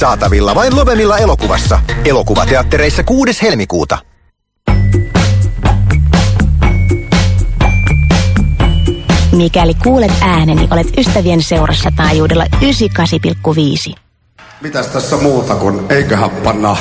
Saatavilla vain Lovemilla elokuvassa. Elokuvateattereissa 6. helmikuuta. Mikäli kuulet ääneni, olet ystävien seurassa taajuudella 98,5. Mitäs tässä muuta kuin eiköhän panna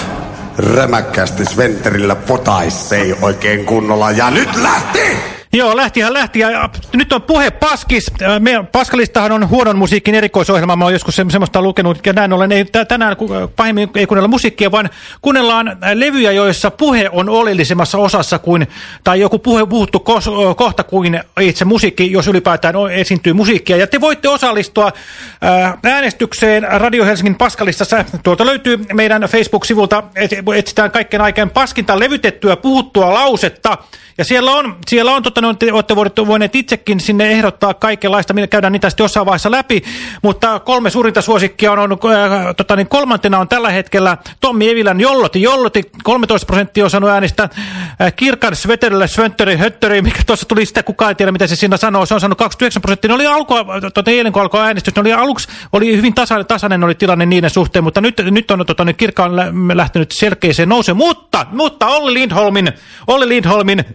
rämäkkästi Sventerillä potaissei oikein kunnolla. Ja nyt lähti! Joo, lähtihän lähti. Ja nyt on puhe Paskis. Me, Paskalistahan on huonon musiikin erikoisohjelma. Mä oon joskus se, semmoista lukenut. Ja näin ollen ei, tänään pahemmin ei kuunnella musiikkia, vaan kuunnellaan levyjä, joissa puhe on oleellisemmassa osassa kuin, tai joku puhe puhuttu kos, kohta kuin itse musiikki, jos ylipäätään esiintyy musiikkia. Ja te voitte osallistua äänestykseen Radio Helsingin Paskalistassa. Tuolta löytyy meidän Facebook-sivulta, etsitään kaikkein aikaan paskinta levytettyä puhuttua lausetta. Ja siellä on, siellä on tota, ne olette voineet itsekin sinne ehdottaa kaikenlaista, millä käydään niitä sitten jossain vaiheessa läpi, mutta kolme suurinta suosikkia on, on äh, tota, niin kolmantena on tällä hetkellä Tommi Evilän Jolloti. Jolloti 13 prosenttia on saanut äänestä äh, Kirkan Sveterille Svöntöri Höttöri, mikä tuossa tuli sitä, kukaan ei tiedä mitä se siinä sanoo, se on saanut 29 prosenttia. Ne oli alku, tota, eilen kun alkoi äänestys, ne oli aluksi oli hyvin tasainen, tasainen oli tilanne niiden suhteen, mutta nyt, nyt on tota, niin Kirkka on lähtenyt selkeäseen nouseen, mutta, mutta Olli Lindholmin, Olli Lindholmin,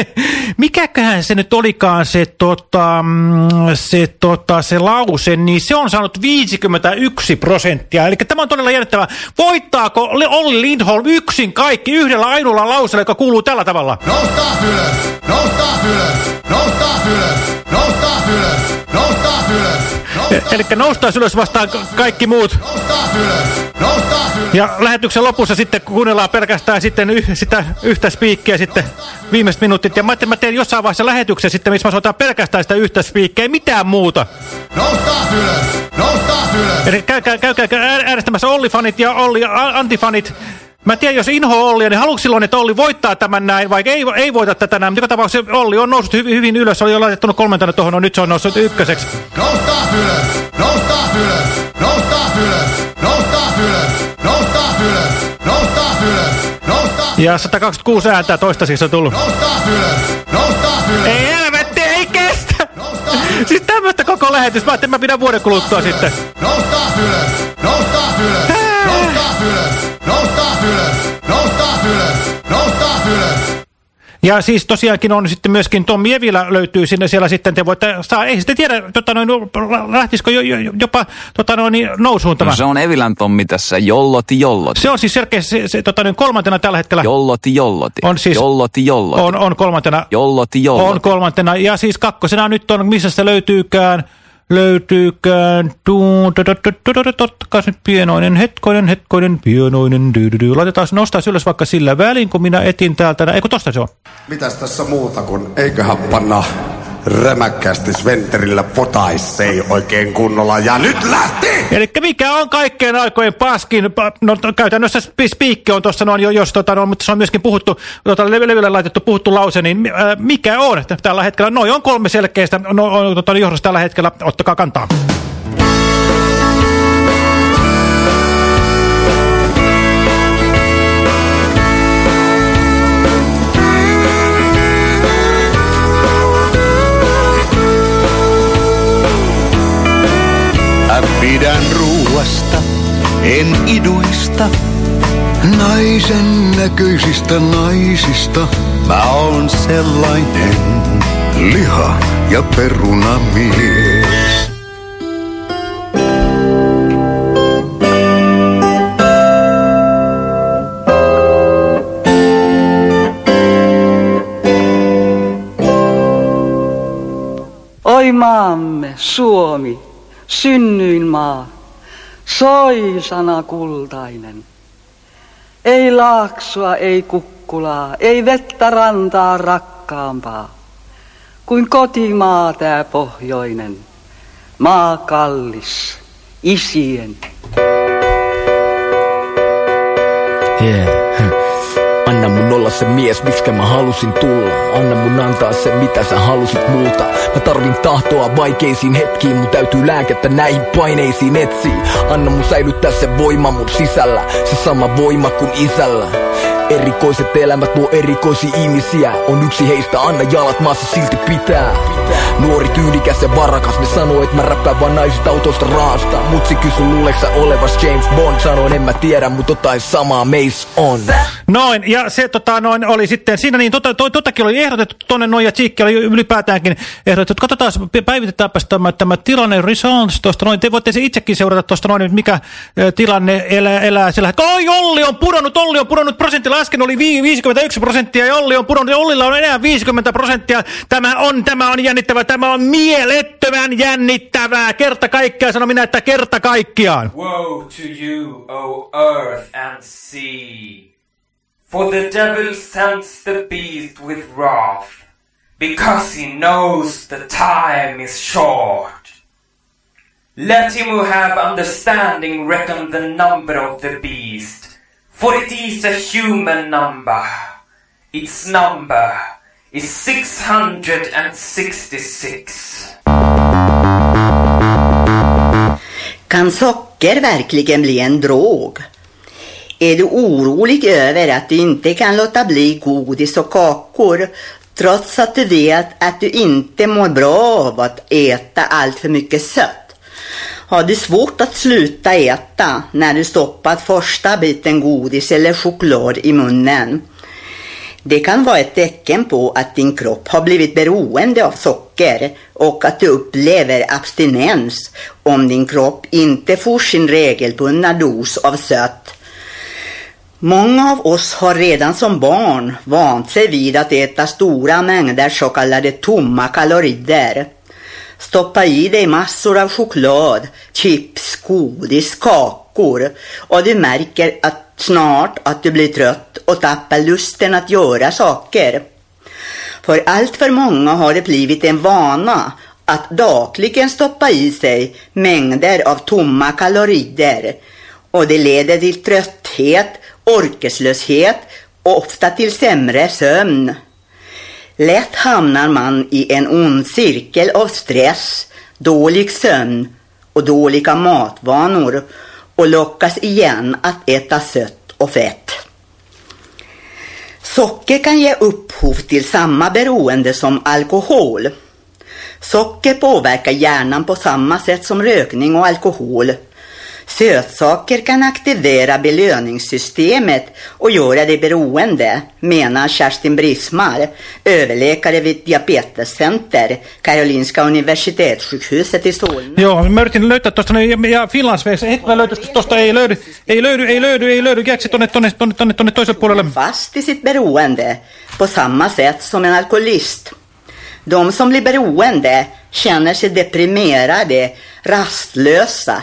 mikäköhän se nyt olikaan se, tota, mm, se, tota, se lause, niin se on saanut 51 prosenttia. Eli tämä on todella jännittävää. Voittaako Olli Lindholm yksin kaikki yhdellä ainoalla lauseella, joka kuuluu tällä tavalla? Noustaa ylös! Noustaa ylös! Noustaa ylös! Noustaa ylös! Noustaa ylös! Eli noustaa ylös vastaan kaikki muut. Ja lähetyksen lopussa sitten kuunnellaan pelkästään sitten yh, sitä yhtä spiikkiä sitten viimeiset minuutit. Ja mä, mä teen jossain vaiheessa lähetyksen sitten, missä mä soitan pelkästään sitä yhtä spiikkiä, ei mitään muuta. Noustaa ylös! Noustaa ylös! Eli käykää, käykää, käykää äänestämässä Olli-fanit ja Olli-antifanit. Mä tiedän, jos inho Olli, niin haluatko silloin, että Olli voittaa tämän näin, vaikka ei, ei voita tätä näin. Mutta joka tapauksessa Olli on noussut hyvin, hyvin ylös, oli jo laitettu kolmentana tuohon, no nyt se on noussut ykköseksi. Noustaa ylös! Noustaa ylös! Noustaa ylös! Noustaa ylös! Noustaa ylös! Noustaa ylös! Noustaa Ja 126 ääntä toistaiseksi on tullut. Noustaa ylös! Noustaa ylös! Ei helvetti, ei kestä! Siis tämmöistä koko lähetys. Mä ajattelin, mä pidän vuoden kuluttua sitten. Noustaa ylös! Noustaa ylös! Noustaa ylös! Noustaa ylös! Noustaa ylös! Noustaa ylös! Ja siis tosiaankin on sitten myöskin Tommi Evilä löytyy sinne siellä sitten, te voitte saa, ei sitten tiedä, tota noin, lähtisikö jo, jo, jopa tota noin, nousuun tämä. No se on Evilän Tommi tässä, jolloti jolloti. Se on siis selkeästi se, se, tota noin, kolmantena tällä hetkellä. Jolloti jolloti. On siis, jolloti jolloti. On, on kolmantena. Jolloti jolloti. On kolmantena. Ja siis kakkosena nyt on, missä se löytyykään löytyykään tuun, ottakas nyt pienoinen, hetkoinen, hetkoinen, pienoinen, laitetaan, nostaa ylös vaikka sillä välin, kun minä etin täältä, eikö tosta se on? Mitäs tässä muuta kuin eiköhän panna rämäkkästi Sventerillä potaissei oikein kunnolla. Ja nyt lähti! Eli mikä on kaikkeen aikojen paskin, no käytännössä spiikki on tuossa noin, jos tota, no, mutta se on myöskin puhuttu, tota, levylle laitettu puhuttu lause, niin äh, mikä on tällä hetkellä? Noin on kolme selkeistä no, on, tota, johdossa tällä hetkellä, ottakaa kantaa. En iduista. Naisen näköisistä naisista mä oon sellainen liha ja perunamies. Oi maamme, Suomi, synnyinmaa, soisana kultainen. Ei laaksoa, ei kukkulaa, ei vettä rantaa rakkaampaa, kuin kotimaa tää pohjoinen, maa kallis, isien. Yeah. Anna mun olla se mies, miksi mä halusin tulla. Anna mun antaa se, mitä sä halusit multa. Mä tarvin tahtoa vaikeisiin hetkiin, mun täytyy lääkettä näihin paineisiin etsiä. Anna mun säilyttää se voima mun sisällä, se sama voima kuin isällä. Erikoiset elämät nuo erikoisia ihmisiä On yksi heistä, anna jalat maassa silti pitää Nuori tyylikäs ja varakas Ne sanoo, että mä räppään vaan naisista autosta raasta Mutsi kysy luuleksä olevas James Bond Sanoin en mä tiedä, mut jotain samaa meis on Noin, ja se tota, noin, oli sitten siinä, niin tota, totakin oli ehdotettu tuonne noin, ja Tsiikki oli ylipäätäänkin ehdotettu. Katsotaan, päivitetäänpäs tämä, tämä tilanne results tuosta noin. Te voitte se itsekin seurata tuosta noin, mikä ä, tilanne elää, elää siellä. Oi, Olli on pudonnut, Olli on pudonnut, prosentti lasken oli 51 prosenttia, ja Olli on pudonnut, ja Ollilla on enää 50 prosenttia. Tämä on, tämä on jännittävää, tämä on mielettömän jännittävää. Kerta kaikkiaan, sanon minä, että kerta kaikkiaan. Woe to you, O earth and sea! For the devil sends the beast with wrath, because he knows the time is short. Let him who have understanding reckon the number of the beast, for it is a human number. Its number is 666. Kan socker verkligen bli en drog? Är du orolig över att du inte kan låta bli godis och kakor trots att du vet att du inte mår bra av att äta allt för mycket sött? Har du svårt att sluta äta när du stoppat första biten godis eller choklad i munnen? Det kan vara ett tecken på att din kropp har blivit beroende av socker och att du upplever abstinens om din kropp inte får sin regelbundna dos av sött. Många av oss har redan som barn vant sig vid att äta stora mängder så kallade tomma kalorier. Stoppa i dig massor av choklad, chips, godis, kakor och du märker att snart att du blir trött och tappar lusten att göra saker. För allt för många har det blivit en vana att dagligen stoppa i sig mängder av tomma kalorier och det leder till trötthet, orkeslöshet och ofta till sämre sömn. Lätt hamnar man i en ond cirkel av stress, dålig sömn och dåliga matvanor och lockas igen att äta sött och fett. Socker kan ge upphov till samma beroende som alkohol. Socker påverkar hjärnan på samma sätt som rökning och alkohol. Sötsaker kan aktivera belöningssystemet och göra dig beroende, menar Kerstin Brismar, överläkare vid Diabetescenter, Karolinska universitetssjukhuset i Solna. Joo, mä yritin löytää tuosta, ja Finlandsväessä, hetken löytyi, tuosta ei löydy, ei löydy, ei löydy, ei löydy, jääkö se tonne, tonne, tonne, tonne, tonne toiselle puolelle? Fast i sitt beroende på samma sätt som en alkoholist. De som blir beroende känner sig deprimerade, rastlösa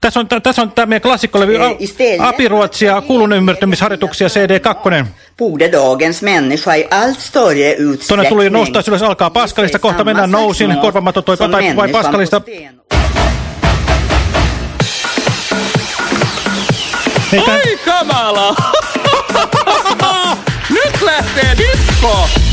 Tässä on, tässä on tämä meidän klassikkolevy Apiruotsia, kuulun ymmärtämisharjoituksia CD2. borde dagens människa i allt större utsträckning Tuonne tuli noustaa ylös, alkaa Paskalista, kohta mennään nousin, korvamaton toi tai vai Paskalista. Ai kamala! Nyt lähtee disko!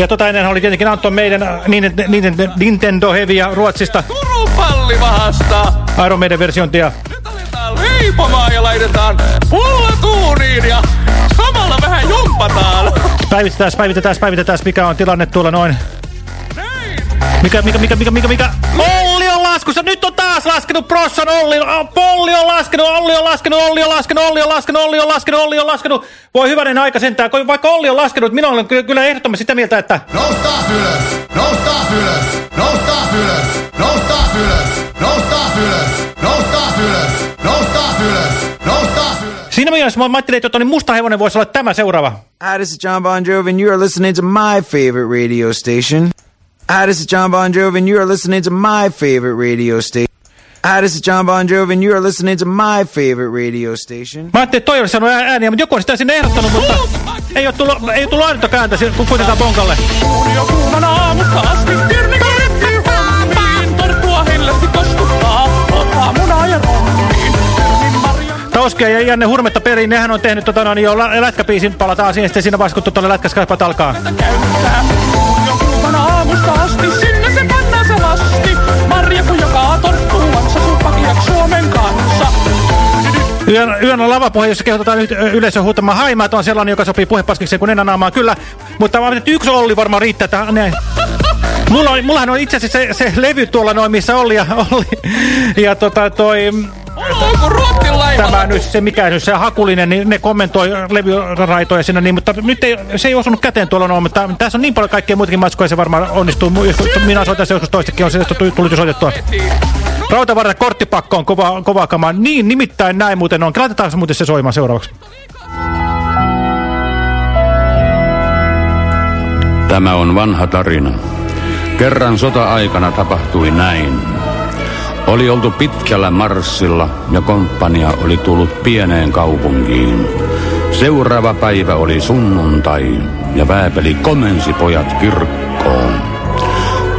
Ja tota ennen oli tietenkin Anton meidän äh, Nintendo, Nintendo, Nintendo Heavyä Ruotsista, Turun pallivahasta! Iron Maiden versiointia. Nyt aletaan leipomaan ja laitetaan pullatuuniin ja samalla vähän jumpataan. Päivitetään, päivitetään, päivitetään, mikä on tilanne tuolla noin. Mikä, mikä, mikä, mikä, mikä, mikä? Olli on laskussa, nyt taas laskenut, Prosson Olli, Olli on laskenut, Olli on laskenut, Olli on laskenut, Olli on laskenut, Olli on laskenut, Olli on laskenut. Voi hyvänen aika sentään, vaikka Olli on laskenut, minä olen kyllä, ehdottomasti sitä mieltä, että... Nous taas ylös, nous taas ylös, nous taas ylös, nous taas ylös, nous taas ylös, nous taas ylös, nous taas ylös, nous taas ylös. Siinä mielessä mä ajattelin, että niin musta hevonen voisi olla tämä seuraava. Hi, this is John Bon Jovi and you are listening to my favorite radio station. Hi, this is John Bon Jovi, and you are listening to my favorite radio station. Hi, this is John Bon Jovi, and you are listening to my favorite radio station. Mä ajattelin, että toi olisi sanonut ääniä, mutta joku on sitä sinne ehdottanut, mutta ei ole tullut, ei tullut ainutta kääntä si- kun kuitenkaan bonkalle. Jo kuumana aamusta asti Pirni kaivettiin hommiin. Torttua hellästi kostuttaa. Ottaa munaa ja rommiin. Tauskia ja Janne Hurmetta perin, nehän on tehnyt tota, no, niin jo lä- lätkäbiisin, palataan siihen sitten siinä vaiheessa, kun tota, lätkäskaipat alkaa. käyttää. Jo kuumana aamusta asti Yön, yön on lavapuhe, jossa kehotetaan y- yleisön huutamaan haimaa, että on sellainen, joka sopii puhepaskikseen kuin nenänaamaan, kyllä. Mutta yksi Olli varmaan riittää tähän. Mulla on, mullahan on itse asiassa se, se levy tuolla noin, missä Olli ja Olli. Ja tota toi... Onko Ruotsin laivalla? Tämä nyt se, mikä nyt se hakulinen, niin ne kommentoi levyraitoja sinne, niin, mutta nyt ei, se ei osunut käteen tuolla noin, mutta tässä on niin paljon kaikkea muitakin matskoja, se varmaan onnistuu. Minä soitan se joskus toistekin, on se tullut jo soitettua. Rautavarta korttipakko on kova, kova kama. Niin, nimittäin näin muuten on. Laitetaan muuten se soimaan seuraavaksi. Tämä on vanha tarina. Kerran sota-aikana tapahtui näin. Oli oltu pitkällä marssilla ja komppania oli tullut pieneen kaupunkiin. Seuraava päivä oli sunnuntai ja Vääpeli komensi pojat kirkkoon.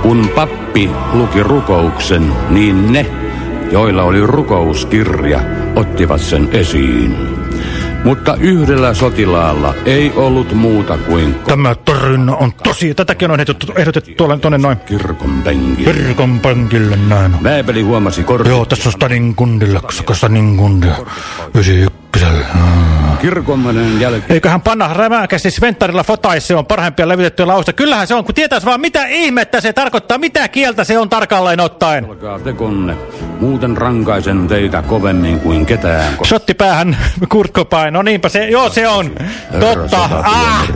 Kun pappi luki rukouksen, niin ne, joilla oli rukouskirja, ottivat sen esiin. Mutta yhdellä sotilaalla ei ollut muuta kuin Tämä tarina on tosi. Tätäkin on ehdotettu, ehdotettu tuolle, tuonne noin. kirkon penkille. Kirkon pankille näin. Vääpeli huomasi kortti. Joo, tässä on Stanin kundilla, koska Stanin kundia. 91. Kirkonmenen jälkeen Eiköhän panna rämäkästi Sventarilla fotais, se on parhaimpia levitettyjä lausta. Kyllähän se on, kun tietäisi vaan mitä ihmettä se tarkoittaa, mitä kieltä se on tarkalleen ottaen. alkaa tekonne. Muuten rankaisen teitä kovemmin kuin ketään. koska Shotti päähän, Kurt Cobain. No niinpä se, joo se on. herra Totta. Ah!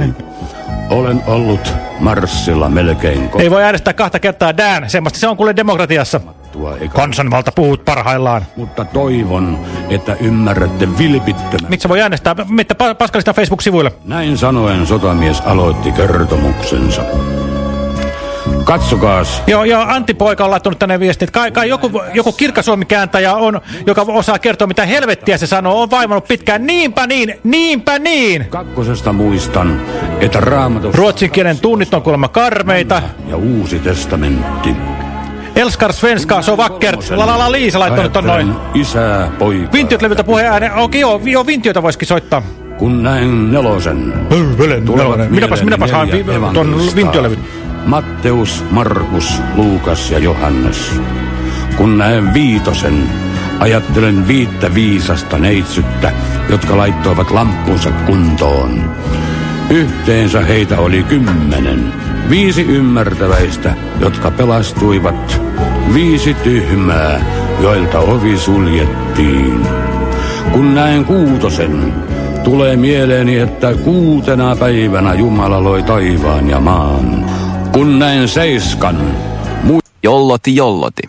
Olen ollut Marssilla melkein Ei voi äänestää kahta kertaa Dan, semmoista se on kuule demokratiassa. Kottua, eikä Kansanvalta puhut parhaillaan. mutta toivon, että ymmärrätte vilpittömän. Miksi voi äänestää? Pa- Paskalista Facebook-sivuille. Näin sanoen sotamies aloitti kertomuksensa. Katsokaas, Joo, ja Antti Poika on laittanut tänne viestin, että kai, kai joku, joku kirkkasuomikääntäjä on, joka osaa kertoa, mitä helvettiä se sanoo, on vaivannut pitkään. Niinpä niin, niinpä niin! kakkosesta muistan, että raamatus Ruotsin kielen tunnit on kuulemma karmeita. ja uusi testamentti. Elskar Svenska, so vackert. La la la Liisa laittanut ton noin. Isää, poikaa. Vintiöt-levyltä puheääne. Okei, joo, joo, Vintiötä voisikin soittaa. Kun näin nelosen, tulevat Minäpäs, mieleeni minäpäs haen vi- ton. Vintiölevyn. Matteus, Markus, Luukas ja Johannes. Kun näen viitosen, ajattelen viittä viisasta neitsyttä, jotka laittoivat lamppunsa kuntoon. Yhteensä heitä oli kymmenen. Viisi ymmärtäväistä, jotka pelastuivat. Viisi tyhmää, joilta ovi suljettiin. Kun näen kuutosen, tulee mieleeni, että kuutena päivänä Jumala loi taivaan ja maan. Kun näen seiskan, Jolloti jolloti.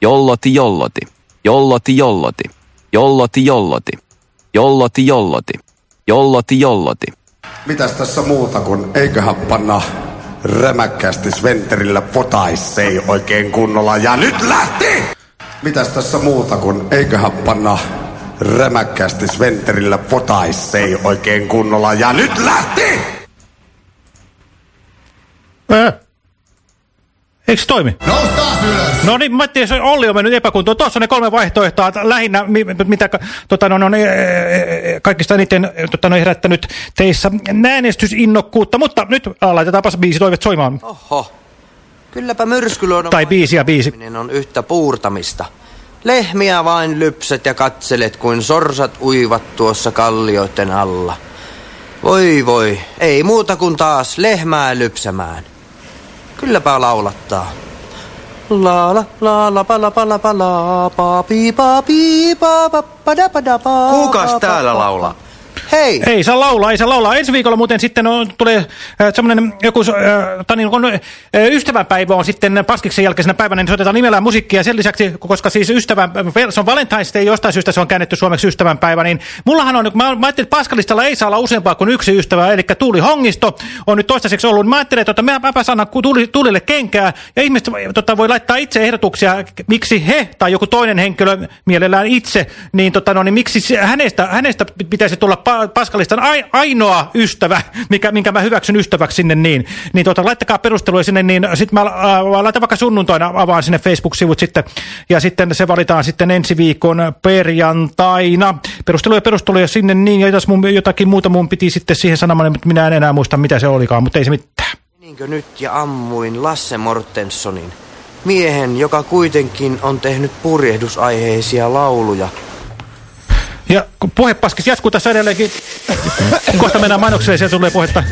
Jolloti jolloti. Jolloti jolloti. Jolloti jolloti. Jolloti jolloti. Jolloti jolloti. Mitäs tässä muuta kuin eiköhän panna rämäkkästi Sventerillä potaissei oikein kunnolla ja nyt lähti! Mitäs tässä muuta kuin eiköhän panna rämäkkästi Sventerillä potaissei oikein kunnolla ja nyt lähti! Äh. Eikö toimi? Noustaan ylös! No niin, Matti, se Olli on mennyt epäkuntoon. Tuossa on ne kolme vaihtoehtoa, että lähinnä, mi- mitä tota, no, no, e- e- e- kaikista eniten tota, no, herättänyt teissä äänestysinnokkuutta. Mutta nyt laitetaanpas biisi toivet soimaan. Oho. Kylläpä myrskyluodon Tai biisi ja biisi. on yhtä puurtamista. Lehmiä vain lypset ja katselet, kuin sorsat uivat tuossa kallioiden alla. Voi voi, ei muuta kuin taas lehmää lypsämään. Kylläpä laulattaa. La la la la pa la pa la pa la pa pi pa pi pa pa pa da pa da pa Kukas täällä laulaa? Hei! Ei saa laulaa, ei saa laulaa. Ensi viikolla muuten sitten on, tulee äh, semmoinen joku, äh, tai niin, kun, äh, ystävänpäivä on sitten Paskiksen jälkeisenä päivänä, niin soitetaan nimellään musiikkia. Sen lisäksi, koska siis ystävän, se on Valentine's Day, jostain syystä se on käännetty suomeksi ystävänpäivä, niin mullahan on, mä, mä ajattelin, että Paskalistalla ei saa olla useampaa kuin yksi ystävä, eli Tuuli Hongisto on nyt toistaiseksi ollut. Mä ajattelin, että mä, mäpä sanan tuuli, Tuulille kenkää, ja ihmiset tota, voi laittaa itse ehdotuksia, miksi he tai joku toinen henkilö mielellään itse, niin, tota, no, niin miksi hänestä, hänestä pitäisi tulla pa Paskalistan ai, ainoa ystävä, mikä, minkä mä hyväksyn ystäväksi sinne niin. Niin tota, laittakaa perusteluja sinne, niin sitten mä äh, laitan vaikka sunnuntaina avaan sinne Facebook-sivut sitten, ja sitten se valitaan sitten ensi viikon perjantaina. Perusteluja perusteluja sinne niin, ja mun, jotakin muuta mun piti sitten siihen sanomaan, mutta minä en enää muista mitä se olikaan, mutta ei se mitään. Meninkö nyt ja ammuin Lasse Mortenssonin? Miehen, joka kuitenkin on tehnyt purjehdusaiheisia lauluja. Ja puhepaskis jatkuu tässä edelleenkin. Kohta mennään mainokseen ja sieltä tulee puhetta.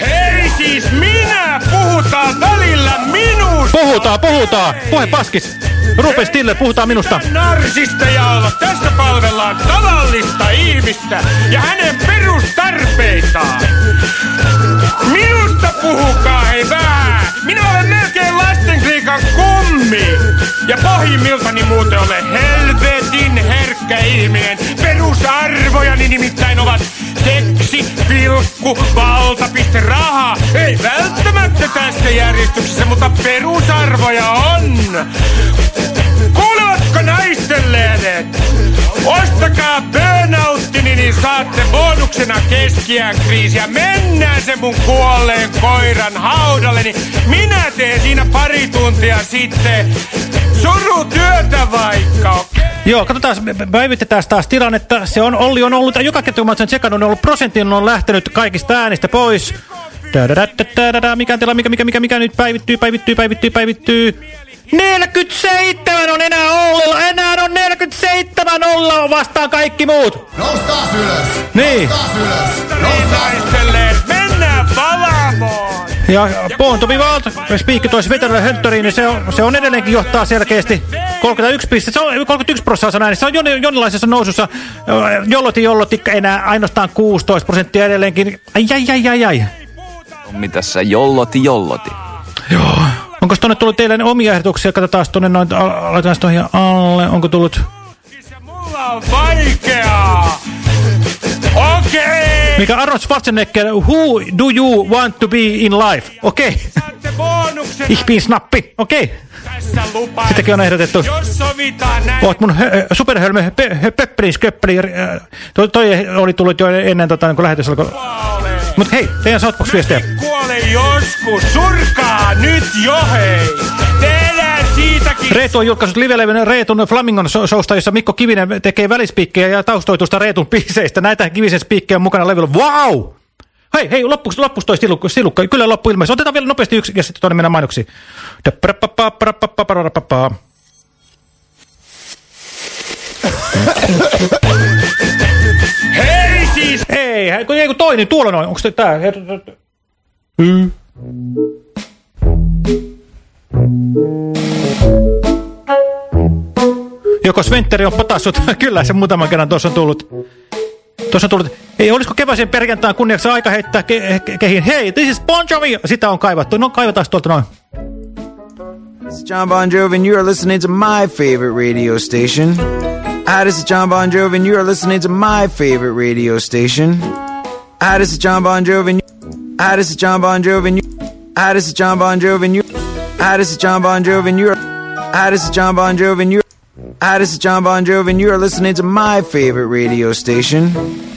Hei siis minä! Puhutaan välillä minusta! Puhutaan, puhutaan! Puhepaskis! Rupe Stille, puhutaan minusta. Narsistajalla tässä palvellaan tavallista ihmistä ja hänen perustarpeitaan. Minusta puhukaa hei vähän! Minä olen melkein lastenkliikan kummi! Ja pohjimmiltani muuten olen helvetin herkkä ihminen. Perusarvojani nimittäin ovat seksi, pilkku, valtapiste, raha. Ei välttämättä tässä järjestyksessä, mutta perusarvoja on. Kuulevatko naisten lehdet? Ostakaa burnouttini, niin saatte bonuksena keskiäkriisiä. Mennään se mun kuolleen koiran haudalle, niin minä teen siinä pari tuntia sitten surutyötä vaikka, okei? Okay? Joo, katsotaan, päivitetään taas tilannetta. Se on, Olli on ollut, joka kerta kun mä sen tsekannut, on ollut prosentin on lähtenyt kaikista äänistä pois. Mikä tila, mikä, mikä, mikä, mikä nyt päivittyy, päivittyy, päivittyy, päivittyy. 47 on enää Ollilla, enää on 47 olla vastaan kaikki muut. Noustaan ylös! Niin. Ylös! Noustaan Mennään palaamoon! Ja Born to be Wild, Speak toisi Veteran Hunteriin, niin se on, se on edelleenkin johtaa selkeästi 31 pistettä, se on 31 prosenttia näin, se on jon, jonilaisessa nousussa, jolloti jolloti enää ainoastaan 16 prosenttia edelleenkin, ai ai ai ai ai. Mitä sä jolloti jolloti? Joo. Onko tuonne tullut teille omia ehdotuksia? Katsotaan tuonne noin, laitetaan tuohon alle. Onko tullut? Mulla on vaikeaa! Okei! Okay. Mikä Arnold Schwarzenegger, who do you want to be in life? Okei. Okay. ich bin snappi. Okei. Okay. Sitäkin on ehdotettu. Oot mun superhölmö Pepperin sköppeli. Toi, toi oli tullut jo ennen tota, kun lähetys alkoi. Mutta hei, teidän Southbox-viestejä. Kuole joskus, surkaa nyt jo hei! Siitäkin! Reetu on julkaissut live Reetun Flamingon showsta, jossa Mikko Kivinen tekee välispiikkejä ja taustoitusta Reetun biiseistä. Näitä Kivisen spiikkejä on mukana levyllä. Wow! Hei, hei, loppuksi, loppuksi toi silukka, silukka. Kyllä loppu ilmeisesti. Otetaan vielä nopeasti yksi ja sitten tuonne mennään mainoksiin. Hei siis! Ei, ei kun toinen, tuolla noin. Onko tää? Hmm. Joko Sventeri on potassut? Kyllä, se muutaman kerran tuossa on tullut. Tuossa on tullut, ei olisiko keväisen perjantaan kunniaksi aika heittää ke ke kehin, hei, this is Bon Jovi! Sitä on kaivattu, no kaivataan tuolta noin. This is John Bon Jovi and you are listening to my favorite radio station. Hi, this is John Bon Jovi and you are listening to my favorite radio station. Hi, this is John Bon Jovi and you... Hi, this is John Bon Jovi and you... Hi, this is John Bon Jovi and you... Hi, this is John Bon Jovi and you. Hi, this is John Bon Jovi and you... Hi, this is John Bon Jovi and you are listening to my favorite radio station.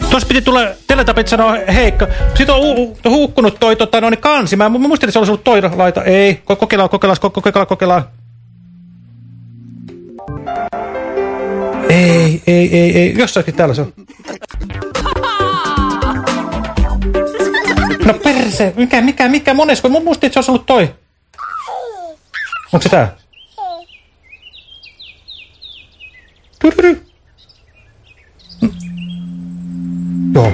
Tuossa piti tulla Teletapit sanoa Heikka. Sitten on hukkunut toi tota, noin kansi. Mä, mä muistin, että se olisi ollut toi laita. Ei, kokeillaan, kokeillaan, kokeillaan, kokeillaan. Ei, ei, ei, ei. Jossakin täällä se on. No perse, mikä, mikä, mikä monesko? Mun muistin, että se olisi ollut toi. Onko se tää? Tududu. Joo.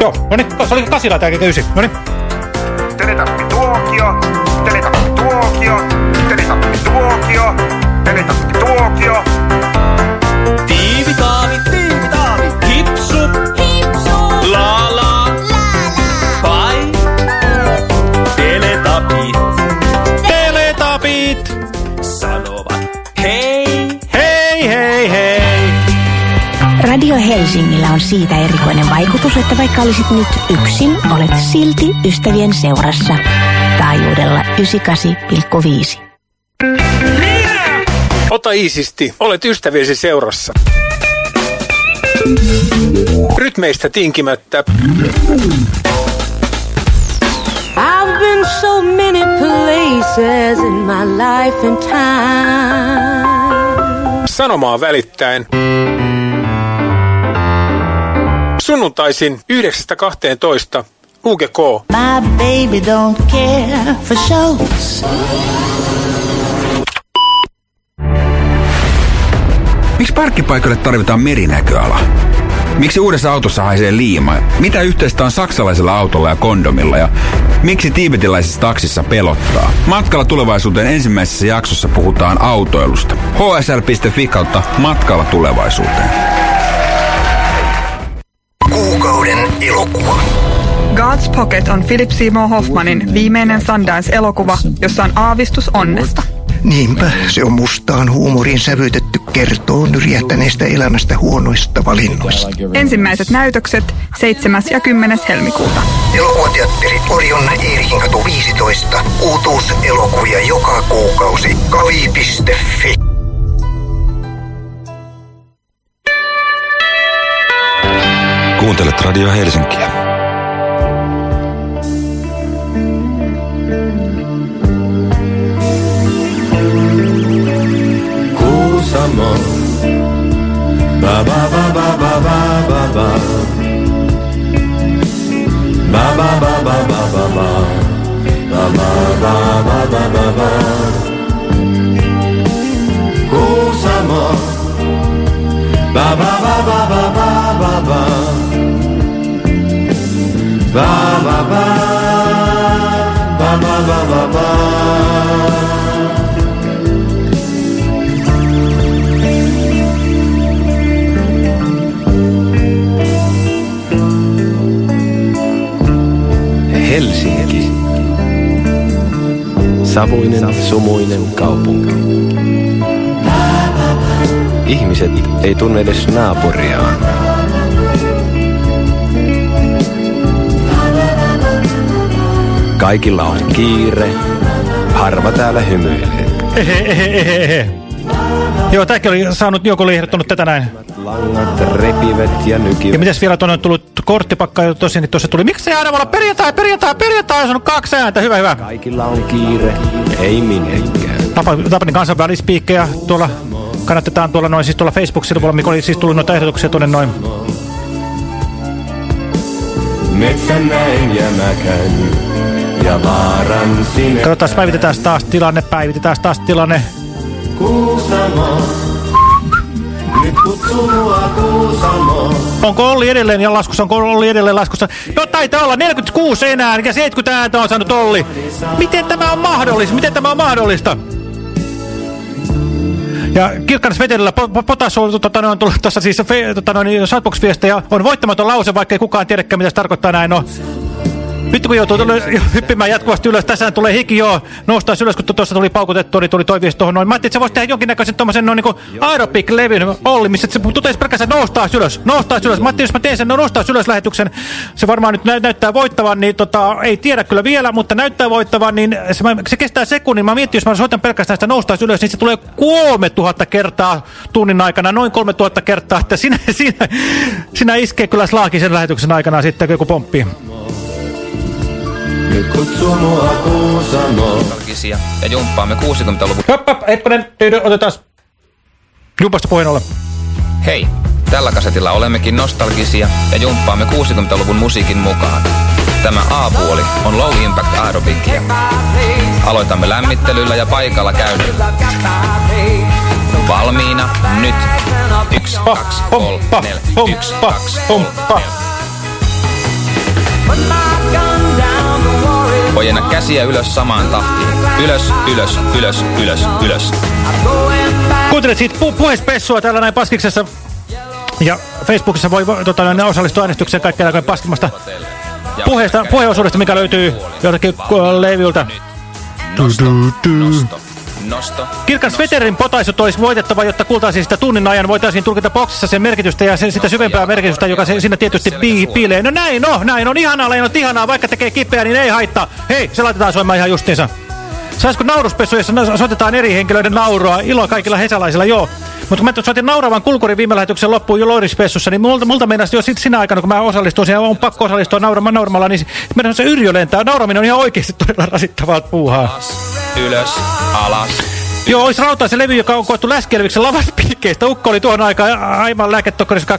Joo, no niin, se oli kasilla tää ysi. No niin. Teletappi tuokio, teletappi tuokio, teletappi tuokio, teletappi Helsingillä on siitä erikoinen vaikutus, että vaikka olisit nyt yksin, olet silti ystävien seurassa. Taajuudella 98,5. Ota iisisti, olet ystäviesi seurassa. Rytmeistä tinkimättä. I've been so many places in my life and time. Sanomaa välittäen. Sunnuntaisin 9.12. UGK. My baby don't care for shows. Miksi parkkipaikalle tarvitaan merinäköala? Miksi uudessa autossa haisee liima? Mitä yhteistä on saksalaisella autolla ja kondomilla? Ja miksi tiibetiläisessä taksissa pelottaa? Matkalla tulevaisuuteen ensimmäisessä jaksossa puhutaan autoilusta. hsl.fi kautta matkalla tulevaisuuteen. Elokuva. God's Pocket on Philip Seymour Hoffmanin viimeinen Sundance-elokuva, jossa on aavistus onnesta. Niinpä se on mustaan huumoriin sävytetty kertoo nyrjähtäneestä elämästä huonoista valinnoista. Ensimmäiset näytökset 7. ja 10. helmikuuta. Elokuvateatteri Orion Eerikin katu 15. Uutuuselokuvia joka kuukausi. Kavi.fi. Kuuntelet Radio Helsinkiä. Kuusamo. Ba ba ba ba ba ba ba ba. Ba ba ba ba ba ba ba. Ba ba ba ba ba ba ba. Kuusamo. Ba ba ba ba ba ba. Savuinen, sumuinen kaupunki. Ihmiset ei tunne edes naapuriaan. Kaikilla on kiire. Harva täällä hymyilee. Ehe, ehe, ehe, ehe. Joo, tämäkin oli saanut, joku oli ehdottanut tätä näin. Langat repivät ja nykivät. Ja mitäs vielä tuonne on tullut korttipakka jo tosiaankin tuossa tuli. Miksi se aina voi olla perjantai, perjantai, perjantai, on kaksi ääntä, hyvä, hyvä. Kaikilla on kiire, ei minnekään. Tapa, Tapanin kansainvälispiikkejä tuolla kannatetaan tuolla noin, siis tuolla Facebook-sivulla, mikä oli siis tullut noita ehdotuksia tuonne noin. Metsän näin ja vaaran sinne. Katsotaan, päivitetään taas tilanne, päivitetään taas tilanne. Kuusamo, Onko Olli edelleen ja laskussa? Onko Olli edelleen laskussa? No taitaa olla 46 enää, ja 70 ääntä on saanut Olli. Miten tämä on mahdollista? Miten tämä on mahdollista? Ja Kirkkanas Vetelillä Potas on, tota, on tullut tuossa siis tota, Shoutbox-viestejä. On voittamaton lause, vaikka ei kukaan tiedäkään, mitä se tarkoittaa näin. No, nyt kun joutuu ylös, hyppimään jatkuvasti ylös, tässä tulee hiki jo, noustaa ylös, kun tuossa tuli paukutettu, niin tuli toi viesti tuohon noin. Mä ajattelin, että se voisi tehdä jonkinnäköisen tuommoisen noin niin aerobic-levyn Olli, missä se totesi pelkästään noustaa ylös, noustaa ylös. Mä ajattelin, jos mä teen sen no, noustaa ylös lähetyksen, se varmaan nyt nä näyttää voittavan, niin tota, ei tiedä kyllä vielä, mutta näyttää voittavan, niin se, se kestää sekunnin. Mä mietin, jos mä soitan pelkästään sitä noustaa ylös, niin se tulee 3000 kertaa tunnin aikana, noin 3000 kertaa, että sinä, sinä, sinä iskee kyllä slaaki sen lähetyksen aikana sitten, joku pomppii. Nyt kutsuu mua Kuusamo. Nostalgisia ja jumppaamme 60-luvun... Hop, hop, hetkonen, tyydy, otetaan. Jumpasta puheen ollen. Hei, tällä kasetilla olemmekin nostalgisia ja jumppaamme 60-luvun musiikin mukaan. Tämä A-puoli on Low Impact Aerobicia. Aloitamme lämmittelyllä ja paikalla käynnillä. Valmiina nyt. Yksi, kaksi, kolme, neljä. Yksi, kaksi, kolme, neljä. Ojenna käsiä ylös samaan tahtiin. Ylös, ylös, ylös, ylös, ylös. Kuuntelet siitä pu puheespessua täällä näin Paskiksessa. Ja Facebookissa voi tota, ne osallistua äänestykseen kaikkea paskimasta puheesta, puheosuudesta, mikä löytyy jotakin levyltä. Nosto, nosto, nosto. Kirkan Sveterin potaisut olisi voitettava, jotta kuultaisiin sitä tunnin ajan. Voitaisiin tulkita boksissa sen merkitystä ja sen, sitä syvempää merkitystä, joka se, siinä tietysti pi piilee. No näin, no näin on ihanaa, Leenot, ihanaa. Vaikka tekee kipeää, niin ei haittaa. Hei, se laitetaan soimaan ihan justiinsa. Saisiko nauruspesu, jossa na- soitetaan eri henkilöiden naurua? Iloa kaikilla hesalaisilla, joo. Mutta kun mä soitin nauravan kulkurin viime lähetyksen loppuun jo Loirispessussa, niin multa, multa meinasi jo sit sinä aikana, kun mä osallistuin siihen, on pakko osallistua nauramaan nauramalla, niin meidän se yrjö lentää. Nauraminen on ihan oikeasti todella rasittavaa puuhaa. Ylös, alas. Joo, olisi rautaa se levy, joka on koettu läskielviksen lavaspiikkeistä. Ukko oli tuohon aikaan aivan lääketokkarissa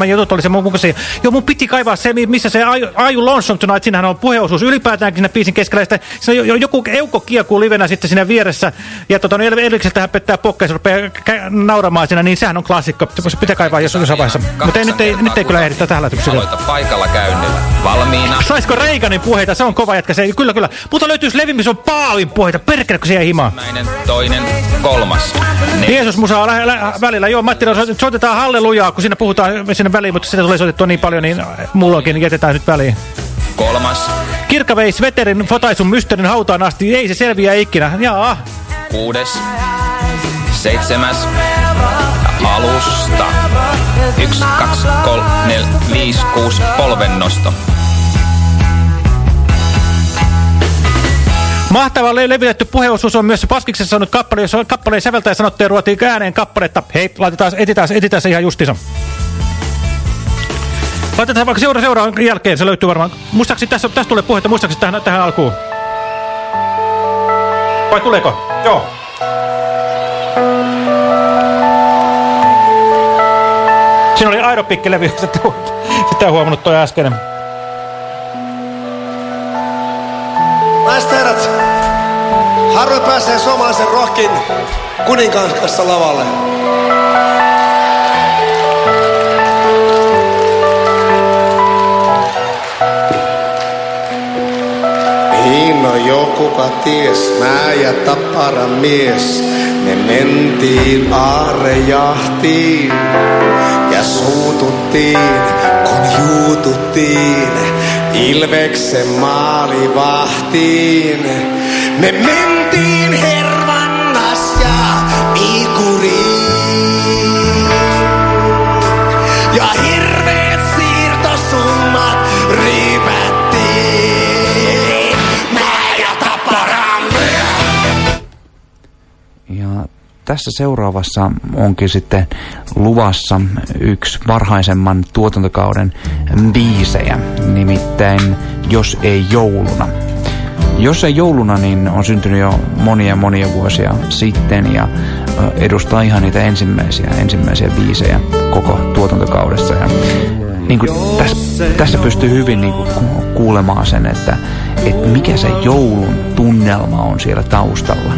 24-7 jutut oli se mun mukaisia. Joo, mun piti kaivaa se, missä se Aju Lonesome Tonight, siinähän on puheosuus ylipäätäänkin siinä biisin keskellä. Sitten siinä on jo- joku eukko kiekuu livenä sitten siinä vieressä. Ja tota, no, Elvikseltä hän pettää pokkaa, se rupeaa nauramaan siinä, niin sehän on klassikko. Se pitää kaivaa jos jossain vaiheessa. Mutta ei, nyt, ei, nyt ei kyllä ehditä tähän lähetykseen. Aloita paikalla käynnillä. Valmiina. Saisiko Reaganin puheita? Se on kova jätkä. Se, kyllä, kyllä. Mutta löytyisi levy, missä on Paavin puheita. Perkele, kun siihen himaa. Ensimmäinen, toinen, kolmas. Jeesus musaa lä lä välillä. Joo, Mattila, so- soitetaan hallelujaa, kun siinä puhutaan sinne väliin, mutta sitä tulee soitettua niin paljon, niin mullakin jätetään nyt väliin. Kolmas, Kirkka vei Sveterin fotaisun mysteerin hautaan asti. Ei se selviä ikinä. Jaa. kuudes, seitsemäs, alusta. Yksi, kaksi, kolme, neljä, viisi, kuusi, polvennosto. Mahtava le levitetty puheosuus on myös Paskiksessa saanut kappale, jossa kappaleen säveltäjä sanottiin ja ruotiin ääneen kappaletta. Hei, laitetaan, etitään, etitään se ihan justiinsa. Laitetaan vaikka seura seuraavan jälkeen, se löytyy varmaan. Muistaakseni tässä, tässä tulee puhetta, muistaakseni tähän, tähän alkuun. Vai tuleeko? Joo. Siinä oli aeropikkelevy, sitä huomannut toi äskeinen. Naiset herrat, harvoin pääsee suomalaisen rohkin kuninkaan kanssa lavalle. Niin no jokuka ties, mä ja tappara mies, me mentiin aarejahtiin ja suututtiin, kun juututtiin Ilveksen maalivahtiin. Me mentiin Hervannas ja Ikuriin ja hirveet siirtosummat riipättiin. Mä ja tapparamme. Ja tässä seuraavassa onkin sitten luvassa yksi varhaisemman tuotantokauden biisejä, nimittäin Jos ei jouluna. Jos ei jouluna, niin on syntynyt jo monia monia vuosia sitten ja edustaa ihan niitä ensimmäisiä, ensimmäisiä biisejä koko tuotantokaudessa. Ja niin kuin tässä, tässä pystyy hyvin niin kuin ku- kuulemaan sen, että, että mikä se joulun tunnelma on siellä taustalla.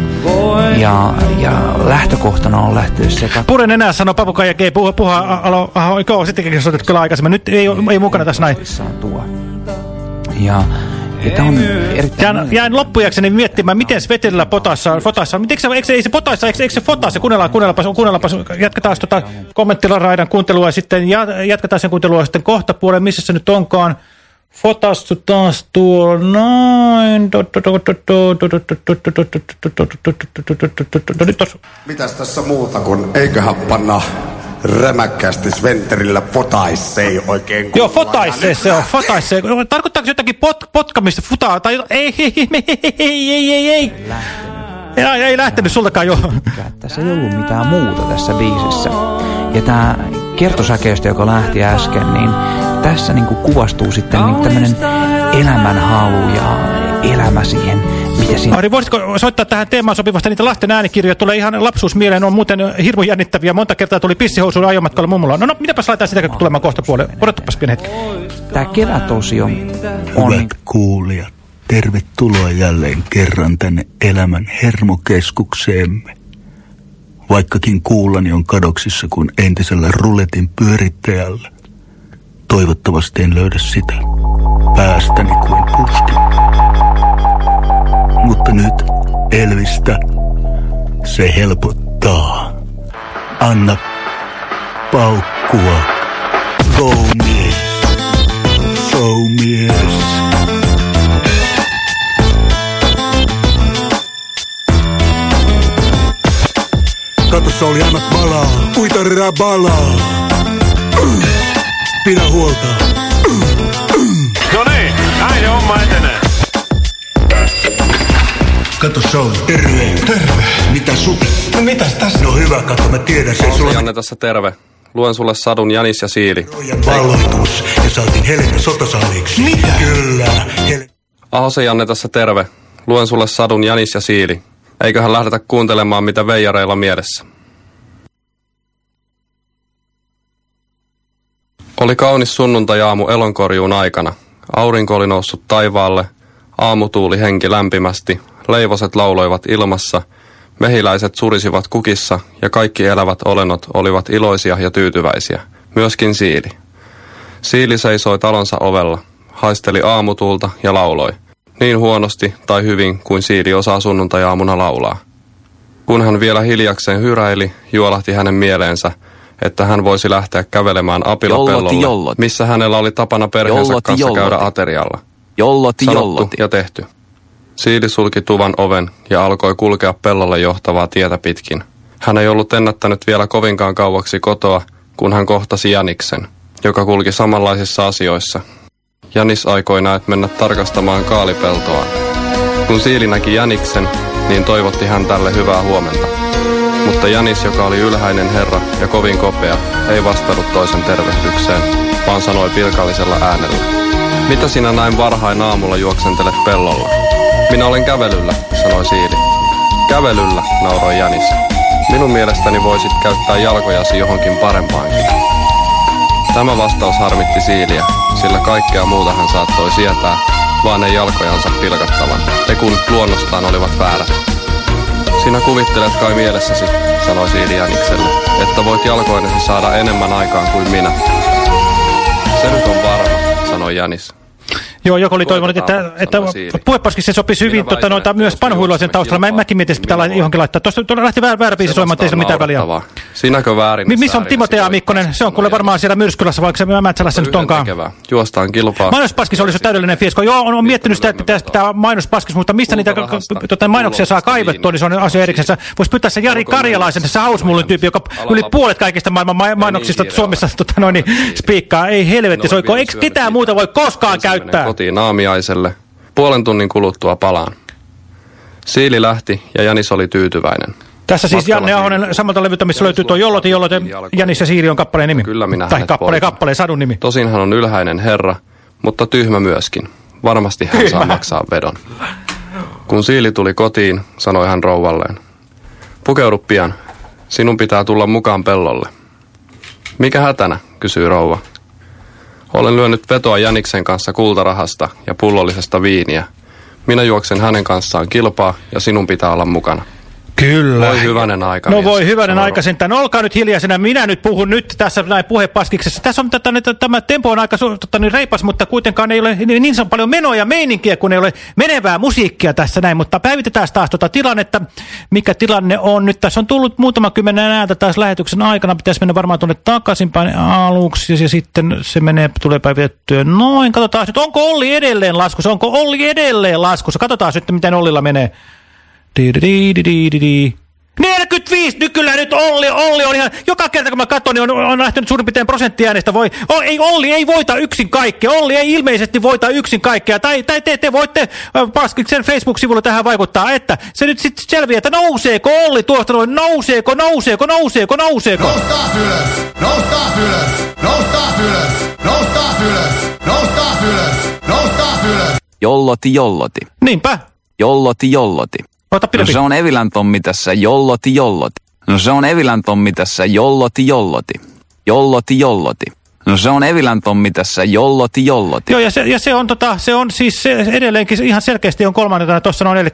Ja, ja lähtökohtana on lähteä sekä... Puren enää sanoi papukaija G. Puha, puha alo, aho, sittenkin soitettu kyllä aikaisemmin. Nyt ei, ei mukana tässä näin. Tuo. Ja, ja tämä on erittäin... Jään, jään loppujakseni miettimään, miten Svetelillä potassa, fotassa, miten se, eikö se, ei se potassa, eikö, eikö se fotassa, kuunnellaan, kuunnellaanpas, kuunnellaanpas, jatketaan tota kommenttilaraidan kuuntelua ja sitten ja, jatketaan sen kuuntelua sitten kohta puoleen, missä se nyt onkaan. Fotastu taas tuo noin. Mitäs tässä muuta kuin eiköhän panna rämäkkästi Sventerillä fotaissei oikein Joo, fotaisse se on, fotaisse. Tarkoittaako se jotakin pot, potkamista, futaa tai ei, ei, ei, ei, ei, ei. Ei, ei lähtenyt sultakaan jo. Tässä ei ollut mitään muuta tässä biisissä. Ja tämä kertosäkeistö, joka lähti äsken, niin tässä niinku kuvastuu sitten niin tämmöinen elämänhalu ja elämä siihen, mitä siinä... Ari, voisitko soittaa tähän teemaan sopivasta niitä lasten äänikirjoja? Tulee ihan lapsuus mieleen, on muuten hirmu jännittäviä. Monta kertaa tuli pissihousuun ajomatkalla mummulla. No, no mitäpäs laitetaan sitä tulemaan kohta puolelle. Odottapas pieni hetki. Tämä kevätosio on... Hyvät kuulijat, tervetuloa jälleen kerran tänne elämän hermokeskukseemme. Vaikkakin kuullani on kadoksissa kuin entisellä ruletin pyörittäjällä. Toivottavasti en löydä sitä päästäni kuin puski. Mutta nyt Elvistä se helpottaa. Anna paukkua. Go mies. Showmies. Katossa oli annat malaa, kuitarraa balaa. Pidä huolta. No niin, näin homma etenee. Kato Sauli, terve. Terve. Mitä sun? No mitäs tässä? No hyvä, kato, mä tiedän sen. Sulla Janne tässä terve. Luen sulle sadun Janis ja Siili. valloitus ja saatiin Helena sotasaaliksi. Mitä? Kyllä. Hel- Ahosen Janne tässä terve. Luen sulle sadun Janis ja Siili. Eiköhän lähdetä kuuntelemaan, mitä veijareilla mielessä. Oli kaunis sunnuntajaamu elonkorjuun aikana. Aurinko oli noussut taivaalle, aamutuuli henki lämpimästi, leivoset lauloivat ilmassa, mehiläiset surisivat kukissa ja kaikki elävät olennot olivat iloisia ja tyytyväisiä, myöskin siili. Siili seisoi talonsa ovella, haisteli aamutuulta ja lauloi. Niin huonosti tai hyvin kuin siili osaa sunnuntajaamuna laulaa. Kun hän vielä hiljakseen hyräili, juolahti hänen mieleensä, että hän voisi lähteä kävelemään apilapellolle, Jolloti, jolloti. missä hänellä oli tapana perheensä Jolloti, kanssa jolloti. käydä aterialla. Jolloti, Sanottu jolloti. ja tehty. Siili sulki tuvan oven ja alkoi kulkea pellolle johtavaa tietä pitkin. Hän ei ollut ennättänyt vielä kovinkaan kauaksi kotoa, kun hän kohtasi Janiksen, joka kulki samanlaisissa asioissa. Janis aikoi näet mennä tarkastamaan kaalipeltoaan. Kun Siili näki Janiksen, niin toivotti hän tälle hyvää huomenta. Mutta Janis, joka oli ylhäinen herra ja kovin kopea, ei vastannut toisen tervehdykseen, vaan sanoi pilkallisella äänellä. Mitä sinä näin varhain aamulla juoksentelet pellolla? Minä olen kävelyllä, sanoi Siili. Kävelyllä, nauroi Janis. Minun mielestäni voisit käyttää jalkojasi johonkin parempaankin. Tämä vastaus harmitti Siiliä, sillä kaikkea muuta hän saattoi sietää, vaan ei jalkojansa pilkattavan, ne kun luonnostaan olivat väärät. Sinä kuvittelet kai mielessäsi, sanoi Siili Janikselle, että voit jalkoinesi saada enemmän aikaan kuin minä. Se nyt on varma, sanoi Janis. Joo, joku oli toivonut, että, että puhepaskissa se sopisi hyvin tota, noita, myös panhuilaisen taustalla. Mä, mäkin mietin, että pitää lai- johonkin laittaa. Tuosta tuolla lähti väärä, väärä biisi soimaan, ettei sillä mitään väliä. Sinäkö väärin? Mi- missä on Timotea Mikkonen? Se on kuule varmaan siellä Myrskylässä, vaikka se Mätsälässä nyt onkaan. Juostaan kilpaa. Mainospaskis olisi täydellinen fiasko. Joo, on, on miettinyt sitä, että pitäisi pitää mainospaskis, mutta mistä niitä tota, mainoksia saa kaivettua, niin se on asia erikseen. Voisi pyytää se Jari Karjalaisen, se Hausmullin tyyppi, joka yli puolet kaikista maailman ma- mainoksista Suomessa tota, noin, niin, spiikkaa. Ei helvetti, soiko. Eikö ketään muuta voi koskaan käyttää? Kotiin naamiaiselle. Puolen tunnin kuluttua palaan. Siili lähti ja Janis oli tyytyväinen. Tässä siis Matkalla Janne Ahonen samalta levyltä, missä löytyy tuo Jollote, Jollote, Janis ja Siiri on kappaleen nimi. Kyllä minä Tai hänet kappaleen, sadun nimi. Tosin hän on ylhäinen herra, mutta tyhmä myöskin. Varmasti hän saa maksaa vedon. Kun Siili tuli kotiin, sanoi hän rouvalleen. Pukeudu pian. Sinun pitää tulla mukaan pellolle. Mikä hätänä, kysyy rouva. Olen lyönyt vetoa Jäniksen kanssa kultarahasta ja pullollisesta viiniä. Minä juoksen hänen kanssaan kilpaa ja sinun pitää olla mukana. Kyllä. Voi hyvänen aika. No voi hyvänen aika sentään. No olkaa nyt hiljaisena. Minä nyt puhun nyt tässä näin puhepaskiksessa. Tässä on tätä, nyt, tämä tempo on aika tota, niin reipas, mutta kuitenkaan ei ole niin, niin paljon menoa ja meininkiä, kun ei ole menevää musiikkia tässä näin. Mutta päivitetään taas tuota tilannetta, mikä tilanne on. Nyt tässä on tullut muutama kymmenen ääntä taas lähetyksen aikana. Pitäisi mennä varmaan tuonne takaisinpäin aluksi ja sitten se menee, tulee päivitettyä noin. Katsotaan nyt, onko Olli edelleen laskussa? Onko Olli edelleen laskussa? Katsotaan sitten, miten Ollilla menee. Di-di-di-di-di-di. 45, nyt kyllä nyt Olli, Olli on ihan, joka kerta kun mä katson, niin on, on lähtenyt suurin piirtein prosenttiäänestä. Voi, o, ei, Olli ei voita yksin kaikkea, Olli ei ilmeisesti voita yksin kaikkea. Tai, tai te, te voitte Paskiksen Facebook-sivulla tähän vaikuttaa, että se nyt sitten selviää, että nouseeko Olli tuosta noin, nouseeko, nouseeko, nouseeko, nouseeko. Noustaa ylös! Noustaa ylös! Noustaa ylös! Noustaa ylös! Noustaa ylös! Noustaa ylös! Jolloti, jolloti. Niinpä. Jolloti, jolloti. Ota No se on Evilän Tommi tässä, jolloti, jolloti. No se on Evilän Tommi tässä, jolloti, jolloti. Jolloti, jolloti. No se on Evilän Tommi tässä, jolloti, jolloti. Joo, ja se, ja se on, tota, se on siis se edelleenkin ihan selkeästi on kolmannetana tuossa noin, eli,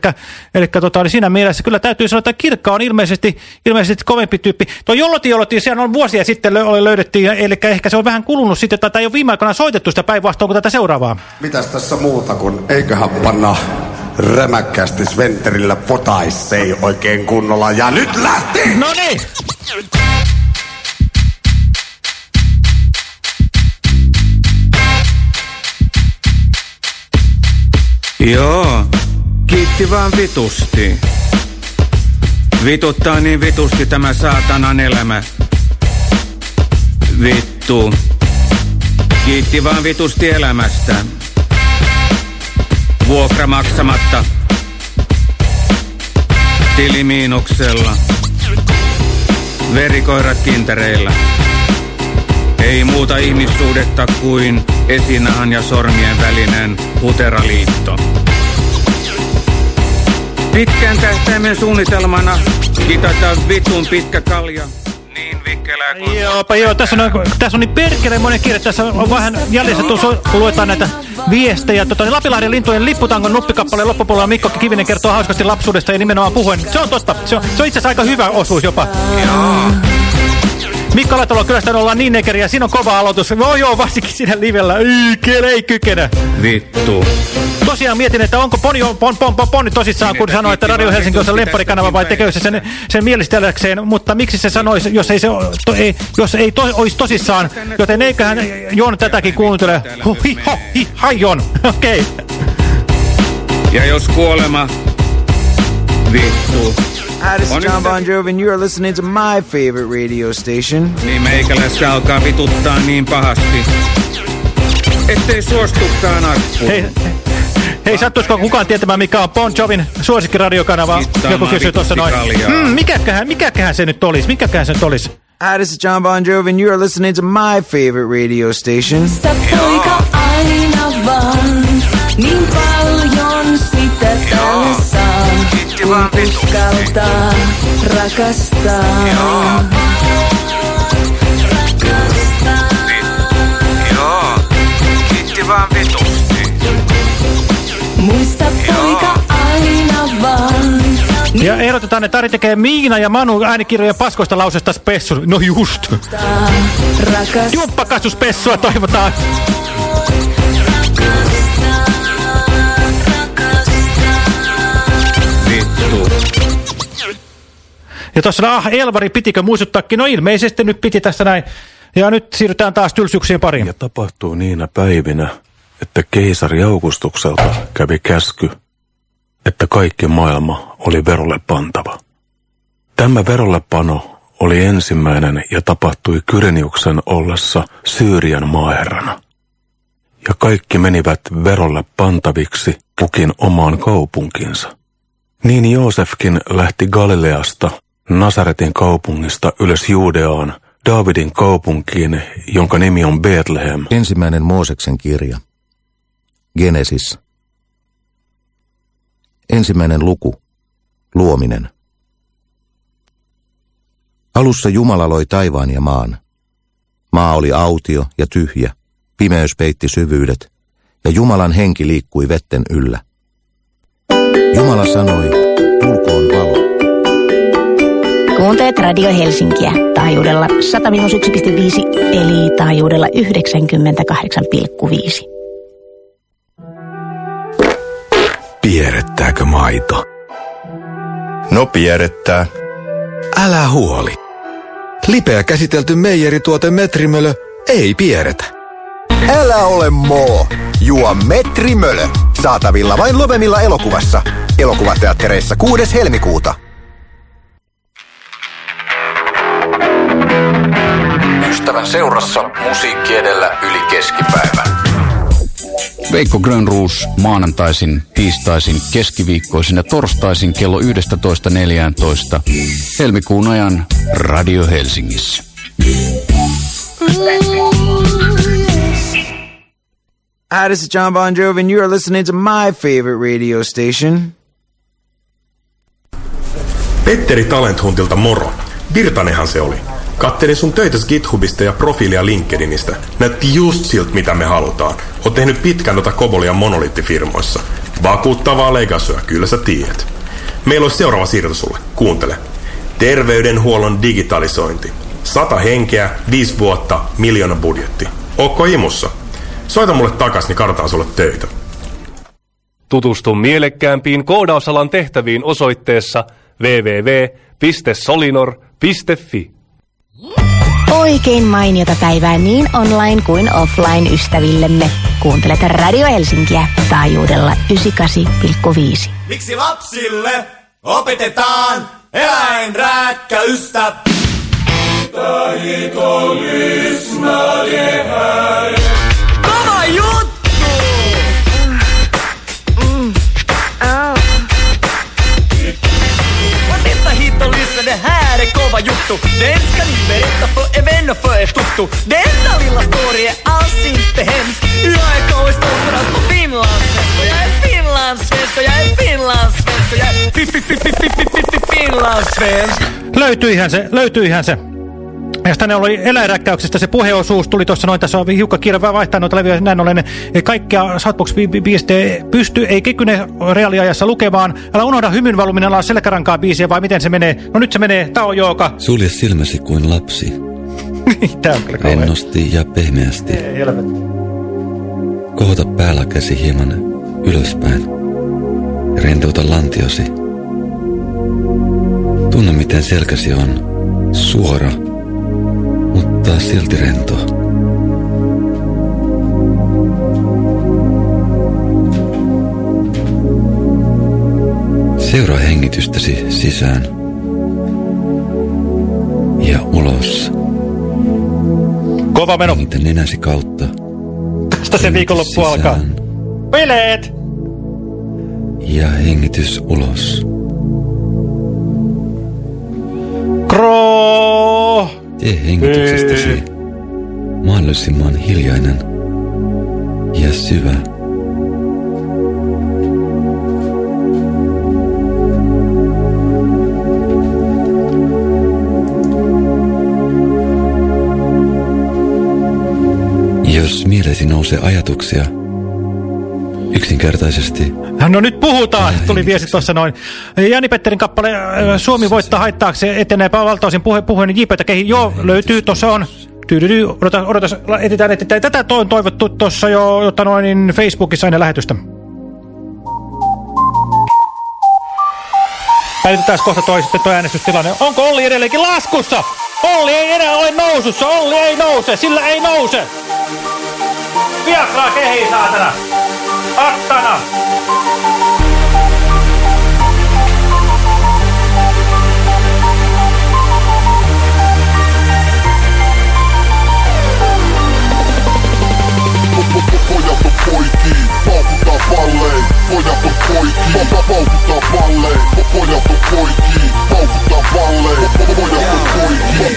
eli tota, oli siinä mielessä kyllä täytyy sanoa, että Kirkka on ilmeisesti, ilmeisesti kovempi tyyppi. Tuo Jolloti Jolloti, sehän on vuosia sitten lö, löydettiin, eli ehkä se on vähän kulunut sitten, tai ei ole viime aikoina soitettu sitä päinvastoin kuin tätä seuraavaa. Mitäs tässä muuta kuin eiköhän panna rämäkkästi Sventerillä potaissei oikein kunnolla. Ja nyt lähti! No niin! Joo, kiitti vaan vitusti. Vituttaa niin vitusti tämä saatanan elämä. Vittu. Kiitti vaan vitusti elämästä. Vuokra maksamatta. Tili miinuksella. Verikoirat kintereillä. Ei muuta ihmissuhdetta kuin esinahan ja sormien välinen huteraliitto. Pitkän tähtäimen suunnitelmana kitata vitun pitkä kalja. Niin vikkelää kuin... Joopa, joo, tässä on, tässä on niin perkeleen monen kirja. Tässä on vähän jäljessä, kun luetaan näitä viestejä. Tota, niin Lapilahden lintujen lipputangon nuppikappaleen loppupuolella Mikko Kivinen kertoo hauskasti lapsuudesta ja nimenomaan puhuen. Se on totta. Se on, se on itse asiassa aika hyvä osuus jopa. Joo. Mikko Latalo, kyllä ollaan niin nekeriä. Siinä on kova aloitus. Joo, joo, varsinkin siinä livellä. Ei, ei kykene. Vittu. Tosiaan mietin, että onko Poni, pon, pon, pon, Ponni tosissaan, kun sanoi, että Radio Helsinki on se lempparikanava vai tekee se sen, sen mielistelläkseen. Mutta miksi se sanoisi, jos ei, se, to, ei, jos ei to, olisi tosissaan? Joten eiköhän Jon tätäkin kuuntele. Hi, ho, hi, hai Jon. Okei. Okay. Ja jos kuolema... Vittu. Hi, this is John Bon Jovi, and you are listening to my favorite radio station. Niin meikäläistä alkaa vituttaa niin pahasti. Ettei suostukaan akku. Hei, hei sattuisiko kukaan tietämään, mikä on Bon Jovin suosikkiradiokanava? Joku kysyi tuossa noin. Hmm, mikäköhän, mikäköhän se nyt olisi? Mikäköhän se nyt olisi? Hi, this is John Bon Jovi, and you are listening to my favorite radio station. poika aina vaan, niin paljon sitä saa, kun uskaltaa rakastaa. Joo, vitusti. Muista poika aina vaan, Ja ehdotetaan, että Ari tekee Miina ja Manu äänikirjojen paskoista lausesta spessu. No just. rakastaa. Jumppakassuspessua toivotaan. Ja tuossa, ah, Elvari, pitikö muistuttaakin? No ilmeisesti nyt piti tässä näin. Ja nyt siirrytään taas tylsyksien pariin. Ja tapahtuu niinä päivinä, että keisari Augustukselta kävi käsky, että kaikki maailma oli verolle pantava. Tämä verollepano oli ensimmäinen ja tapahtui Kyreniuksen ollessa Syyrian maaherrana. Ja kaikki menivät verolle pantaviksi kukin omaan kaupunkinsa. Niin Joosefkin lähti Galileasta, Nasaretin kaupungista ylös Juudeaan, Daavidin kaupunkiin, jonka nimi on Bethlehem. Ensimmäinen Mooseksen kirja. Genesis. Ensimmäinen luku. Luominen. Alussa Jumala loi taivaan ja maan. Maa oli autio ja tyhjä, pimeys peitti syvyydet, ja Jumalan henki liikkui vetten yllä. Jumala sanoi. Kuuntelet Radio Helsinkiä taajuudella 101,5 eli taajuudella 98,5. Pierrettääkö maito? No pierrettää. Älä huoli. Lipeä käsitelty meijerituote Metrimölö ei pierretä. Älä ole moo. Juo Metrimölö. Saatavilla vain Lovemilla elokuvassa. Elokuvateattereissa 6. helmikuuta. Ystävän seurassa musiikki edellä yli keskipäivän. Veikko Grönruus maanantaisin, tiistaisin, keskiviikkoisin ja torstaisin kello 11.14 helmikuun ajan Radio Helsingissä. Hi, this is John Bon Jovi, and you are listening to my favorite radio station. Petteri Talent Huntilta moro. Virtanenhan se oli. Kattelin sun töitä GitHubista ja profiilia LinkedInistä. Näytti just siltä, mitä me halutaan. Oot tehnyt pitkän noita Kobolia monolittifirmoissa. Vakuuttavaa legasyä, kyllä sä tiedät. Meillä olisi seuraava siirto sulle. Kuuntele. Terveydenhuollon digitalisointi. Sata henkeä, viisi vuotta, miljoona budjetti. Ootko imussa? Soita mulle takas, niin kartaan sulle töitä. Tutustu mielekkäämpiin koodausalan tehtäviin osoitteessa www.solinor.fi. Oikein mainiota päivää niin online kuin offline ystävillemme. Kuuntelet Radio Helsinkiä taajuudella 98,5. Miksi lapsille opetetaan eläinrääkkäystä. Kova det är kova juttu. Den ska ni berätta för er vänner för er tuttu. Denna lilla story är alls inte hemsk. Jag är KS Stolterad på finlandssvensk och jag är finlandssvensk och jag är finlandssvensk och jag är fi fi fi fi fi fi fi fi finlandssvensk. Löytyihän se, löytyihän se. Ja tänne oli eläinräkkäyksestä se puheosuus, tuli tuossa noin, tässä on hiukka kiire vaihtaa noita levyjä, näin ollen kaikkea Southbox-biiste pystyy, ei kykene reaaliajassa lukemaan. Älä unohda hymyn valuminen olla selkärankaa biisiä, vai miten se menee? No nyt se menee, Tao Jooka. Sulje silmäsi kuin lapsi. Tää on kyllä. Rennosti ja pehmeästi. Ei. Kohota päällä-käsi hieman ylöspäin. Rentouta lantiosi. Tunne, miten selkäsi on suora, mutta silti rento. Seuraa hengitystäsi sisään ja ulos. Kova meno. Hengitä nenäsi kautta. Tästä se viikonloppu alkaa. Bileet! Ja hengitys ulos. Kroo! Tee hengityksestäsi mahdollisimman hiljainen ja syvä. Jos mielesi nousee ajatuksia, yksinkertaisesti No nyt puhutaan, tuli viesti tuossa noin. Jani Petterin kappale äh, Suomi voittaa haittaakseen etenee valtaosin puhe, puheen jiipeitä kehi. Joo, löytyy, tuossa on. Tyydydy, odota, odota, etitään. Tätä on toivottu tuossa jo, jotta noin niin Facebookissa ennen lähetystä. Päivitetään kohta toi, sitten toi äänestystilanne. Onko Olli edelleenkin laskussa? Olli ei enää ole nousussa, Olli ei nouse, sillä ei nouse. Viakraa kehiin, saatana. Paukuttaa palleen. Pojat on poikii, pa paukuttaa palleen. Pojat on poikii, paukuttaa palleen. Pojat on poikii.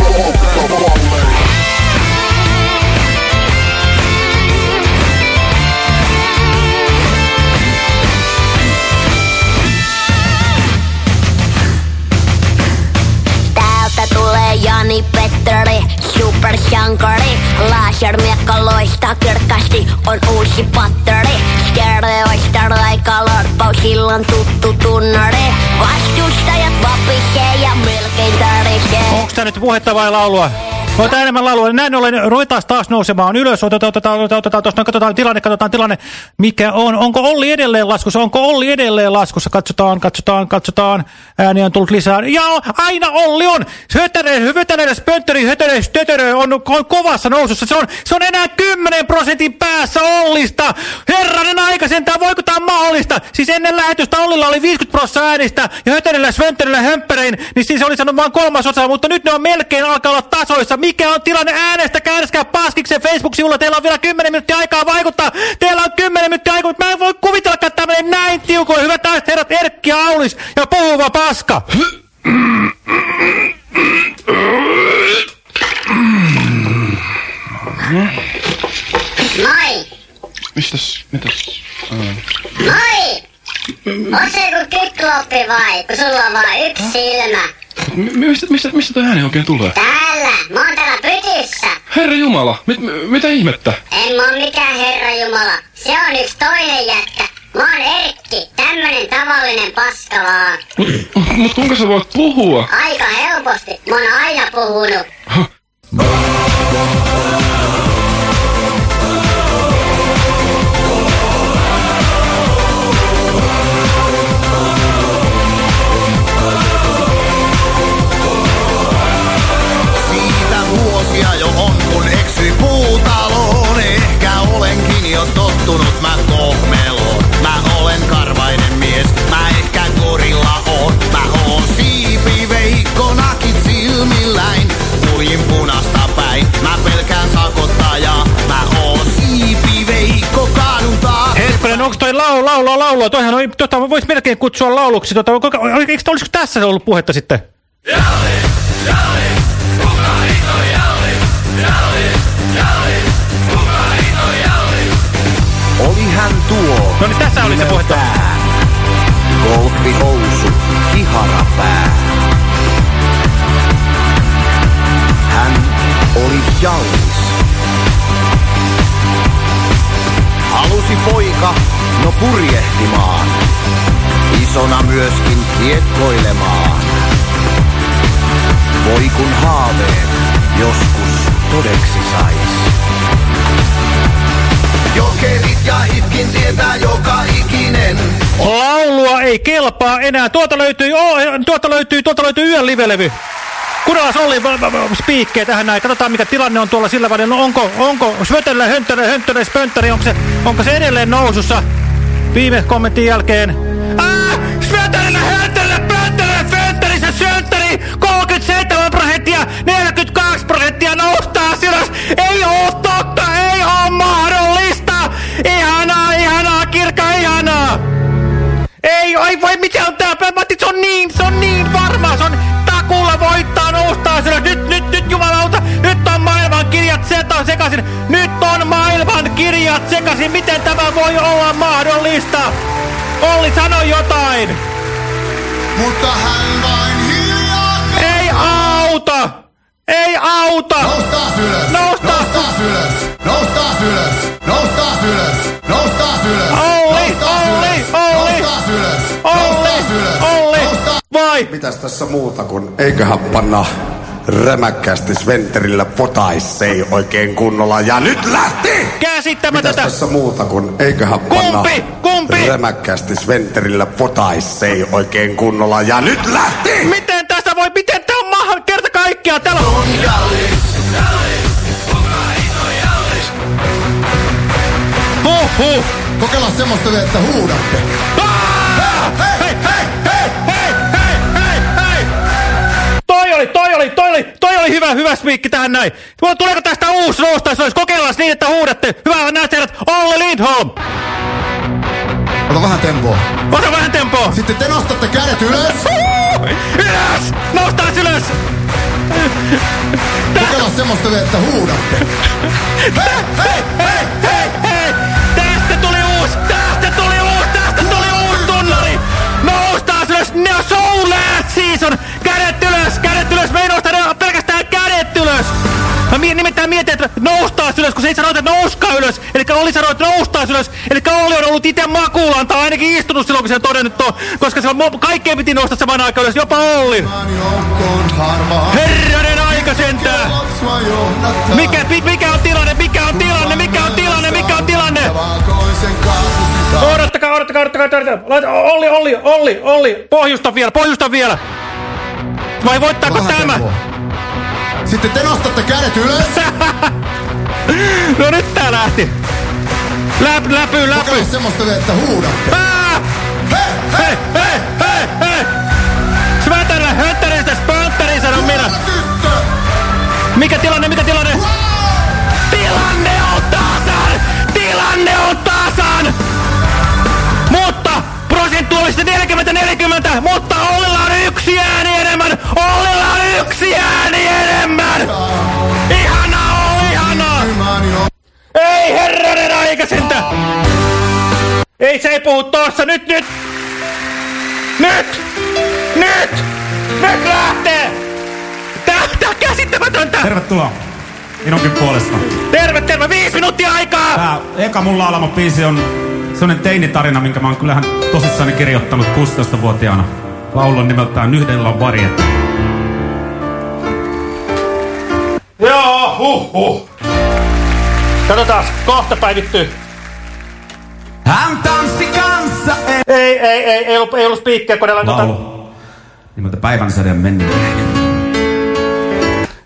Supersankari. Lasermiekka loistaa kirkkaasti, on uusi patteri. Stereoista raika lorppaus, silloin tuttu tunnari. Vastustajat vapisee ja melkein tärisee. Onko tämä nyt puhetta vai laulua? Otetaan enemmän laulua. Näin ollen ruvetaan taas nousemaan ylös. Otetaan, otetaan, otetaan, otetaan tuosta, katsotaan tilanne, katsotaan tilanne. Mikä on? Onko Olli edelleen laskussa? Onko Olli edelleen laskussa? Katsotaan, katsotaan, katsotaan. Ääni on tullut lisää. Ja aina Olli on! Hötärö, hötärö, spöntteri, hötärö, stötärö on, on kovassa nousussa. Se on, se on enää 10 prosentin päässä Ollista. Herranen aika sentään, voiko tämä mahdollista? Siis ennen lähetystä Ollilla oli 50 prosenttia äänistä ja hötärillä, svöntterillä, hömppärein, niin siis oli sanonut vain kolmasosa, mutta nyt ne on melkein alkaa olla tasoissa. Mikä on tilanne äänestä? Kärskää paskiksen Facebook-sivulla. Teillä on vielä 10 minuuttia aikaa vaikuttaa. Teillä on 10 minuuttia aikaa, mutta mä en voi kuvitella, että tämä menee näin tiukoin. Hyvät naiset, herrat, Erkki Aulis ja puhuva paska. Moi! Mistäs, mitäs? Moi! On se kykloppi vai? Kun sulla on vaan yksi silmä. M- mistä, mistä, mistä toi ääni oikein tulee? Täällä! Mä oon täällä pytyssä! Herra Jumala, mit, mitä ihmettä? En mä oon mikään herra jumala. Se on yksi toinen jätkä. Mä oon Erkki, tämmönen tavallinen paska vaan. Mut, mut kuinka sä voit puhua? Aika helposti. Mä oon aina puhunut. pohja jo on, kun eksy puutaloon. Ehkä olenkin jo tottunut mä kohmeloon. Mä olen karvainen mies, mä ehkä korilla oon. Mä oon siipi siipiveikkonakin silmilläin. Kuljin punasta päin, mä pelkään sakottajaa. Mä oon siipiveikko kadutaan. Hetkinen, no onko toi laulu, laulu, laulu? Toihan on, tota, vois melkein kutsua lauluksi. Tota, olisiko tässä ollut puhetta sitten? Jälleen, jälleen. ないのや hän tuo. No niin, tässä oli se puhetta. Golfihousu, kiharapää. Hän oli jallis. Halusi poika, no purjehtimaan. Isona myöskin kiekkoilemaan. Voi kun haaveet joskus todeksi sais. Jokerit ja hitkin tietää joka ikinen. Laulua ei kelpaa enää. Tuolta löytyy, oh, tuolta löytyy, tuolta löytyy yön livelevy. Kunnallas oli spiikkejä tähän näin. Katsotaan mikä tilanne on tuolla sillä välillä. No onko, onko Svötellä, Hönttöle, Hönttöle, Spönttäri, onko se, onko se edelleen nousussa viime kommentin jälkeen? Ah, Svötellä, Hönttöle, Pönttäle, Fönttäri, se Sönttäri, 37 prosenttia, 42 prosenttia noustaa silloin. Ei oo totta, ei oo mahdollista. Ihanaa, ihanaa, kirkka, ihanaa. Ei, ai voi, mitä on tää? Matti, se on niin, se on niin varma, se on takulla voittaa, noustaa sillä. Nyt, nyt, nyt, jumalauta, nyt on maailman kirjat seta sekaisin. Nyt on maailman kirjat sekaisin. Miten tämä voi olla mahdollista? Olli, sano jotain. Mutta hän vain. Ei auta! Ei auta! Noustaa ylös! Noustaa! Noustaa ylös! Noustaa ylös! Noustaa ylös! Noustaa ylös! Olli, Olli, Olli! Ylös! Olli, Olli! Vai? Mitäs tässä muuta kuin eiköhän panna rämäkkästi Sventerillä potaissei oikein kunnolla. Ja nyt lähti! Mitäs Käsittämätöntä! tässä muuta kuin eiköhän panna Kumpi? Kumpi? rämäkkästi Sventerillä potaissei oikein kunnolla. Ja nyt lähti! Miten tästä voi, miten tää on maha, kaikkiaan, täällä on... Huh, huh. Kokeillaan semmoista vielä, että huudatte. Hei, hei, hei, hei, hei, hei, hei! Toi oli, toi oli, toi oli, toi oli hyvä, hyvä spiikki tähän näin. Tuleeko tästä uusi noustaisuus? Kokeillaan niin, että huudatte. Hyvä, näistä herrat, Olli Lindholm. Ota vähän tempoa. Ota vähän tempoa. Sitten te nostatte kädet ylös. Ylös! Nostaa ylös! Kokeillaan semmoista vielä, että huudatte. Hei, hei, hei, hei, hei! Tästä tuli uusi, tästä tuli uusi, tästä tuli uusi tunnari! Noustaan ylös, no show last season! Kädet kädet ylös, me ei nosta ne- pelkästään kädet ylös! Mä mi nimittäin mietin, että noustaa ylös, kun se ei sanonut, että nouskaa ylös. Eli Olli sanoi, että noustaa ylös. Eli Olli on ollut itse makuulaan, tai ainakin istunut silloin, kun se on todennut tuo, koska se on, kaikkeen piti nousta saman aikaan ylös, jopa Ollin. Herranen aika sentään! Mikä, mi- mikä on tilanne, mikä on tilanne, mikä on tilanne, mikä on tilanne? Odottakaa, odottakaa, odottakaa, odottakaa. Olli, Olli, Olli, Olli, pohjusta vielä, pohjusta vielä. Vai voittaako Vähän tämä? tempoa. Sitten te nostatte kädet ylös. No nyt tää lähti. Läp, läpy, läpy. Kokeillaan semmoista vielä, että huudatte. Hei, hei, hei, hei! Ei se ei puhu tossa, nyt, nyt! Nyt! Nyt! Nyt lähtee! Tää, tää on käsittämätöntä! Tervetuloa minunkin puolesta. Terve, terve! Viisi minuuttia aikaa! Tää eka mun laulama biisi on sellainen teinitarina, minkä mä oon kyllähän tosissaan kirjoittanut 16-vuotiaana. Laulu on nimeltään Yhdellä on varjetta. Joo, huh, huh. Katsotaan, kohta päivittyy. Hän tanssi kanssa. Ei, ei, ei, ei ollut, ei ollut spiikkiä koneella. Tota... Laulu nimeltä Päivän säde menneen.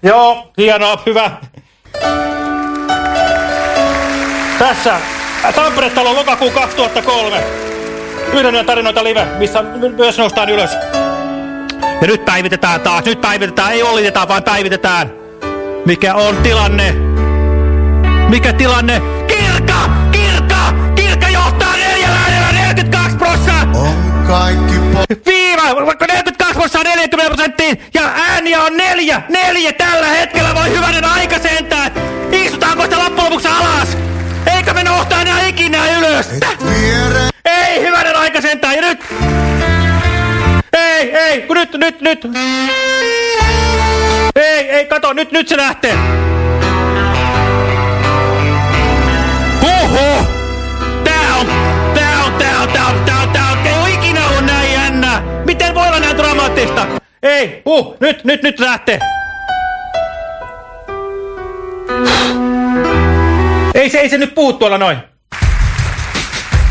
Joo, hienoa, hyvä. Tässä Tampere-talo lokakuu 2003. Yhden tarinoita live, missä my- myös noustaan ylös. Ja nyt päivitetään taas, nyt päivitetään, ei olliteta, vaan päivitetään. Mikä on tilanne? Mikä tilanne? Kaikki Viiva! Vaikka 42 prosenttia 40 prosenttiin ja ääniä on neljä, neljä tällä hetkellä voi hyvänen aika sentään. Istutaanko sitä loppujen lopuksi alas? Eikä me nohtaa enää ikinä ylös. Ei hyvänen aika sentään ja nyt. Ei, ei, kun nyt, nyt, nyt. Ei, ei, kato, nyt, nyt se lähtee. Dramaattista? Ei, huh, nyt, nyt, nyt lähtee. Ei se, ei se nyt puhu tuolla noin.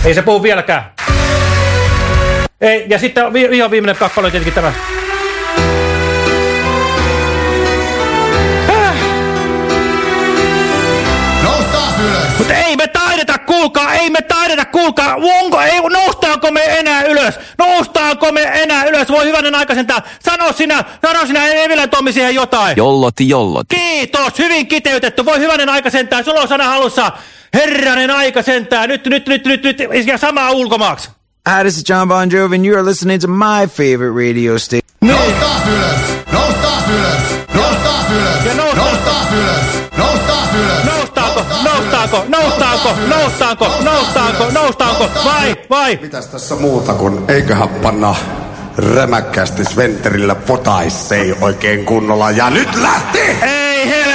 Ei se puhu vieläkään. Ei, ja sitten vi ihan viimeinen kappale on tietenkin tämä. Taideta, kuulkaa, ei me taideta, kuulkaa, onko, ei, noustaanko me enää ylös? Noustaanko me enää ylös? Voi hyvänen aikaisentää. Sano sinä, sano sinä Evilän Tommi siihen jotain. Jolloti, jolloti. Kiitos, hyvin kiteytetty. Voi hyvänen aikaisentää, sulla on sana halussa. Herranen aikaisentää, nyt, nyt, nyt, nyt, nyt, ja samaa ulkomaaksi. Hi, this is John Bon Jovi, and you are listening to my favorite radio station. Noustaan ylös! Noustaan ylös! Noustaan ylös! Noustaan ylös! Noustaanko, noustaanko, noustaanko, noustaanko, noustaanko, noustaanko, vai, vai? Mitäs tässä muuta kuin eiköhän panna rämäkkästi Sventerillä potaissei oikein kunnolla. Ja nyt lähti! Ei helvetti,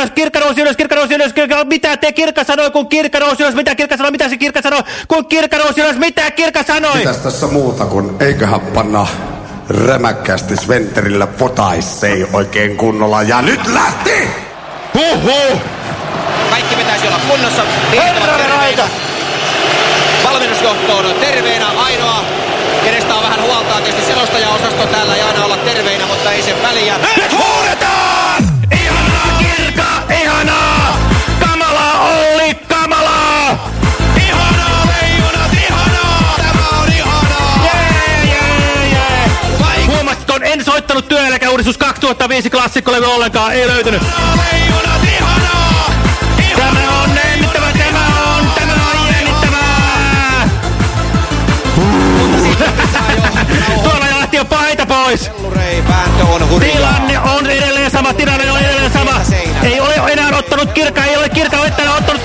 ylös, kirkka nousee ylös, kirkka nousee ylös, kirkka, mitä te kirkka sanoi, kun kirkka nousi ylös, mitä kirkka sanoi, mitä se kirkka sanoi, kun kirkka nousi ylös, mitä kirkka sanoi? Mitäs tässä muuta kuin eiköhän panna rämäkkästi Sventerillä potaissei oikein kunnolla. Ja nyt lähti! Huhhuh! Kaikki pitäisi olla kunnossa. Herranen aika! Valmennusjohto on terveenä ainoa, kenestä on vähän huolta. on Tietysti selostajaosasto täällä ei aina olla terveinä, mutta ei sen väliä. Nyt huudetaan! En soittanut työeläkeuudistus 2005 klassikkolevy ollenkaan, ei löytynyt. Pois! Tilanne on edelleen sama, tilanne on edelleen sama. Ei ole enää ottanut kirkka, ei ole kirkka enää ottanut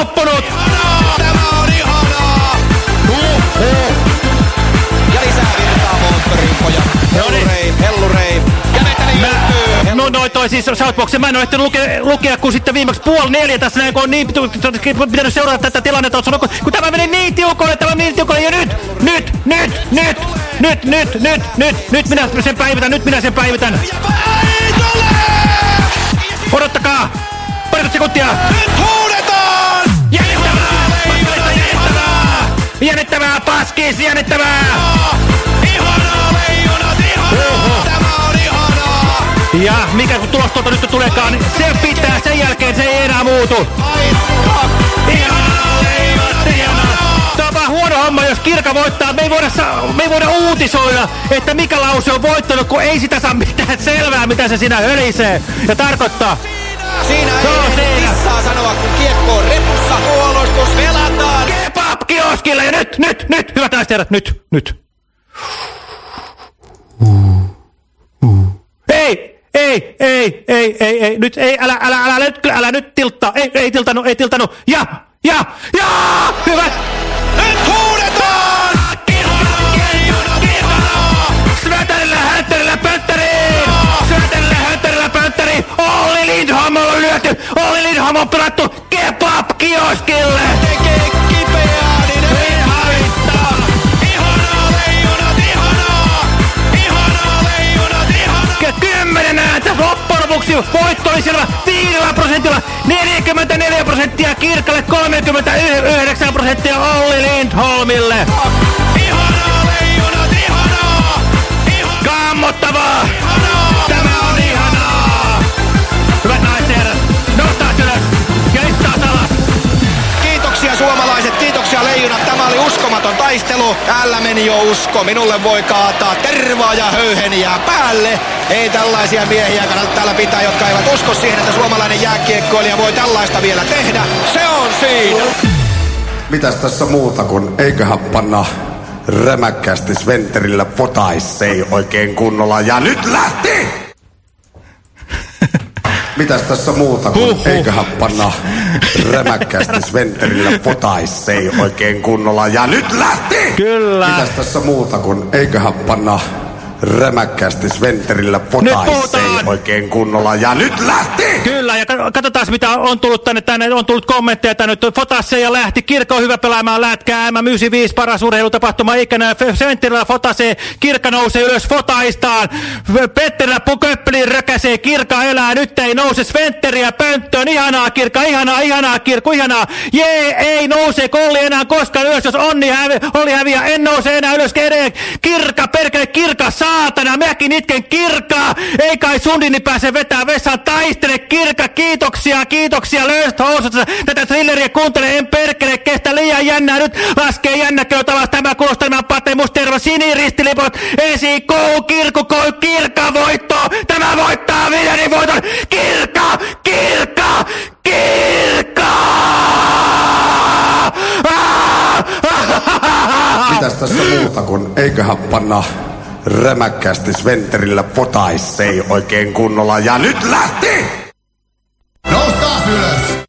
loppunut. ihanaa! Tämä on ihanaa! Ja lisää virtaa moottoriin, pojat. Hellurei, hellurei. Ja meteli yltyy. No noin toi siis Southbox. Mä en ole ehtinyt lukea, lukea kun sitten viimeksi puoli neljä tässä näin, kun on niin pitänyt seurata tätä tilannetta. On sanonut, kun, tämä meni niin tiukolle, tämä meni niin tiukolle. Ja nyt, nyt, nyt, nyt, nyt, nyt, nyt, nyt, nyt minä sen päivitän, nyt minä sen päivitän. Odottakaa! Parikymmentä sekuntia! Nyt huudetaan! Jännittävää! Jännittävää, paskis, jännittävää! Ihanaa, leijonat, ihanaa! Tämä on ihanaa! Ja mikä kun tulos tuolta nyt tuleekaan, niin se pitää, sen jälkeen se ei enää muutu. Ihanaa, leijonat, ihanaa! Tämä on vaan huono homma, jos Kirka voittaa. Me ei voida, me ei voida uutisoida, että mikä lause on voittanut, kun ei sitä saa mitään selvää, mitä se siinä hölisee ja tarkoittaa. Siinä on ei siinä. saa sanoa, kun kiekko on repussa. Puolustus velataan kioskille ja nyt, nyt, nyt, hyvät naiset herrat, nyt, nyt. Ei, ei, ei, ei, ei, ei, nyt, ei, älä, älä, älä, älä nyt, älä nyt tilttaa, ei, ei tiltanut, ei tiltanut, ja, ja, ja, hyvät. Nyt huudetaan! Syötärillä, häntärillä, pönttäriin! Syötärillä, häntärillä, pönttäriin! Olli Lindhamo on lyöty! Olli Lindhamo on pelattu kebab-kioskille! Tekee kipeä lopuksi voitto oli selvä viidellä prosentilla 44 prosenttia Kirkalle 39 prosenttia Olli Lindholmille. Ihanaa leijonat, ihanaa! Kammottavaa! Tämä taistelu. Täällä meni jo usko. Minulle voi kaataa tervaa ja höyheniä päälle. Ei tällaisia miehiä kannata täällä pitää, jotka eivät usko siihen, että suomalainen jääkiekkoilija voi tällaista vielä tehdä. Se on siinä. Mitäs tässä muuta kuin eiköhän panna rämäkkästi Sventerillä potaissei oikein kunnolla. Ja nyt lähti! Mitäs tässä muuta kuin eiköhän panna rämäkkästi Sventerillä potaissei oikein kunnolla. Ja nyt lähti! Kyllä. Mitäs tässä muuta kuin eiköhän panna rämäkkästi Sventerillä potaissei oikein kunnolla. Ja nyt lähti! Kyllä, ja katsotaan mitä on tullut tänne, tänne on tullut kommentteja tänne. Fotasseja lähti, Kirkko on hyvä pelaamaan lätkää, M95 paras urheilutapahtuma ikänä, Sventerillä Fotase, Kirkka nousee ylös Fotaistaan, Petterillä Köppelin rökäsee, Kirkka elää, nyt ei nouse. Sventeriä pönttöön, ihanaa Kirkka, ihanaa, ihanaa Kirkko, ihanaa, jee, ei nouse Kolli enää koskaan ylös, jos onni hävi, oli häviä, en nouse enää ylös, edelleen, Kirkka, perkele, Kirkka, saatana, mäkin itken Kirkkaa, ei kai Sundini pääse vetää vessaan, taistele Kirkka, kiitoksia, kiitoksia, löystä housussa, tätä thrilleriä kuuntele, en perkele, kestä liian jännää, nyt laskee jännäköä talas, tämä kuulostaa tämän Pate Musterva, siniristilipot, esi, kou, kirkku, kou, Kirkka voitto, tämä voittaa Viljani voiton, Kirkka, Kirkka, Kirkka! Mitäs tässä muuta kuin eiköhän panna rämäkkästi Sventerillä potaissei oikein kunnolla. Ja nyt lähti! No ylös!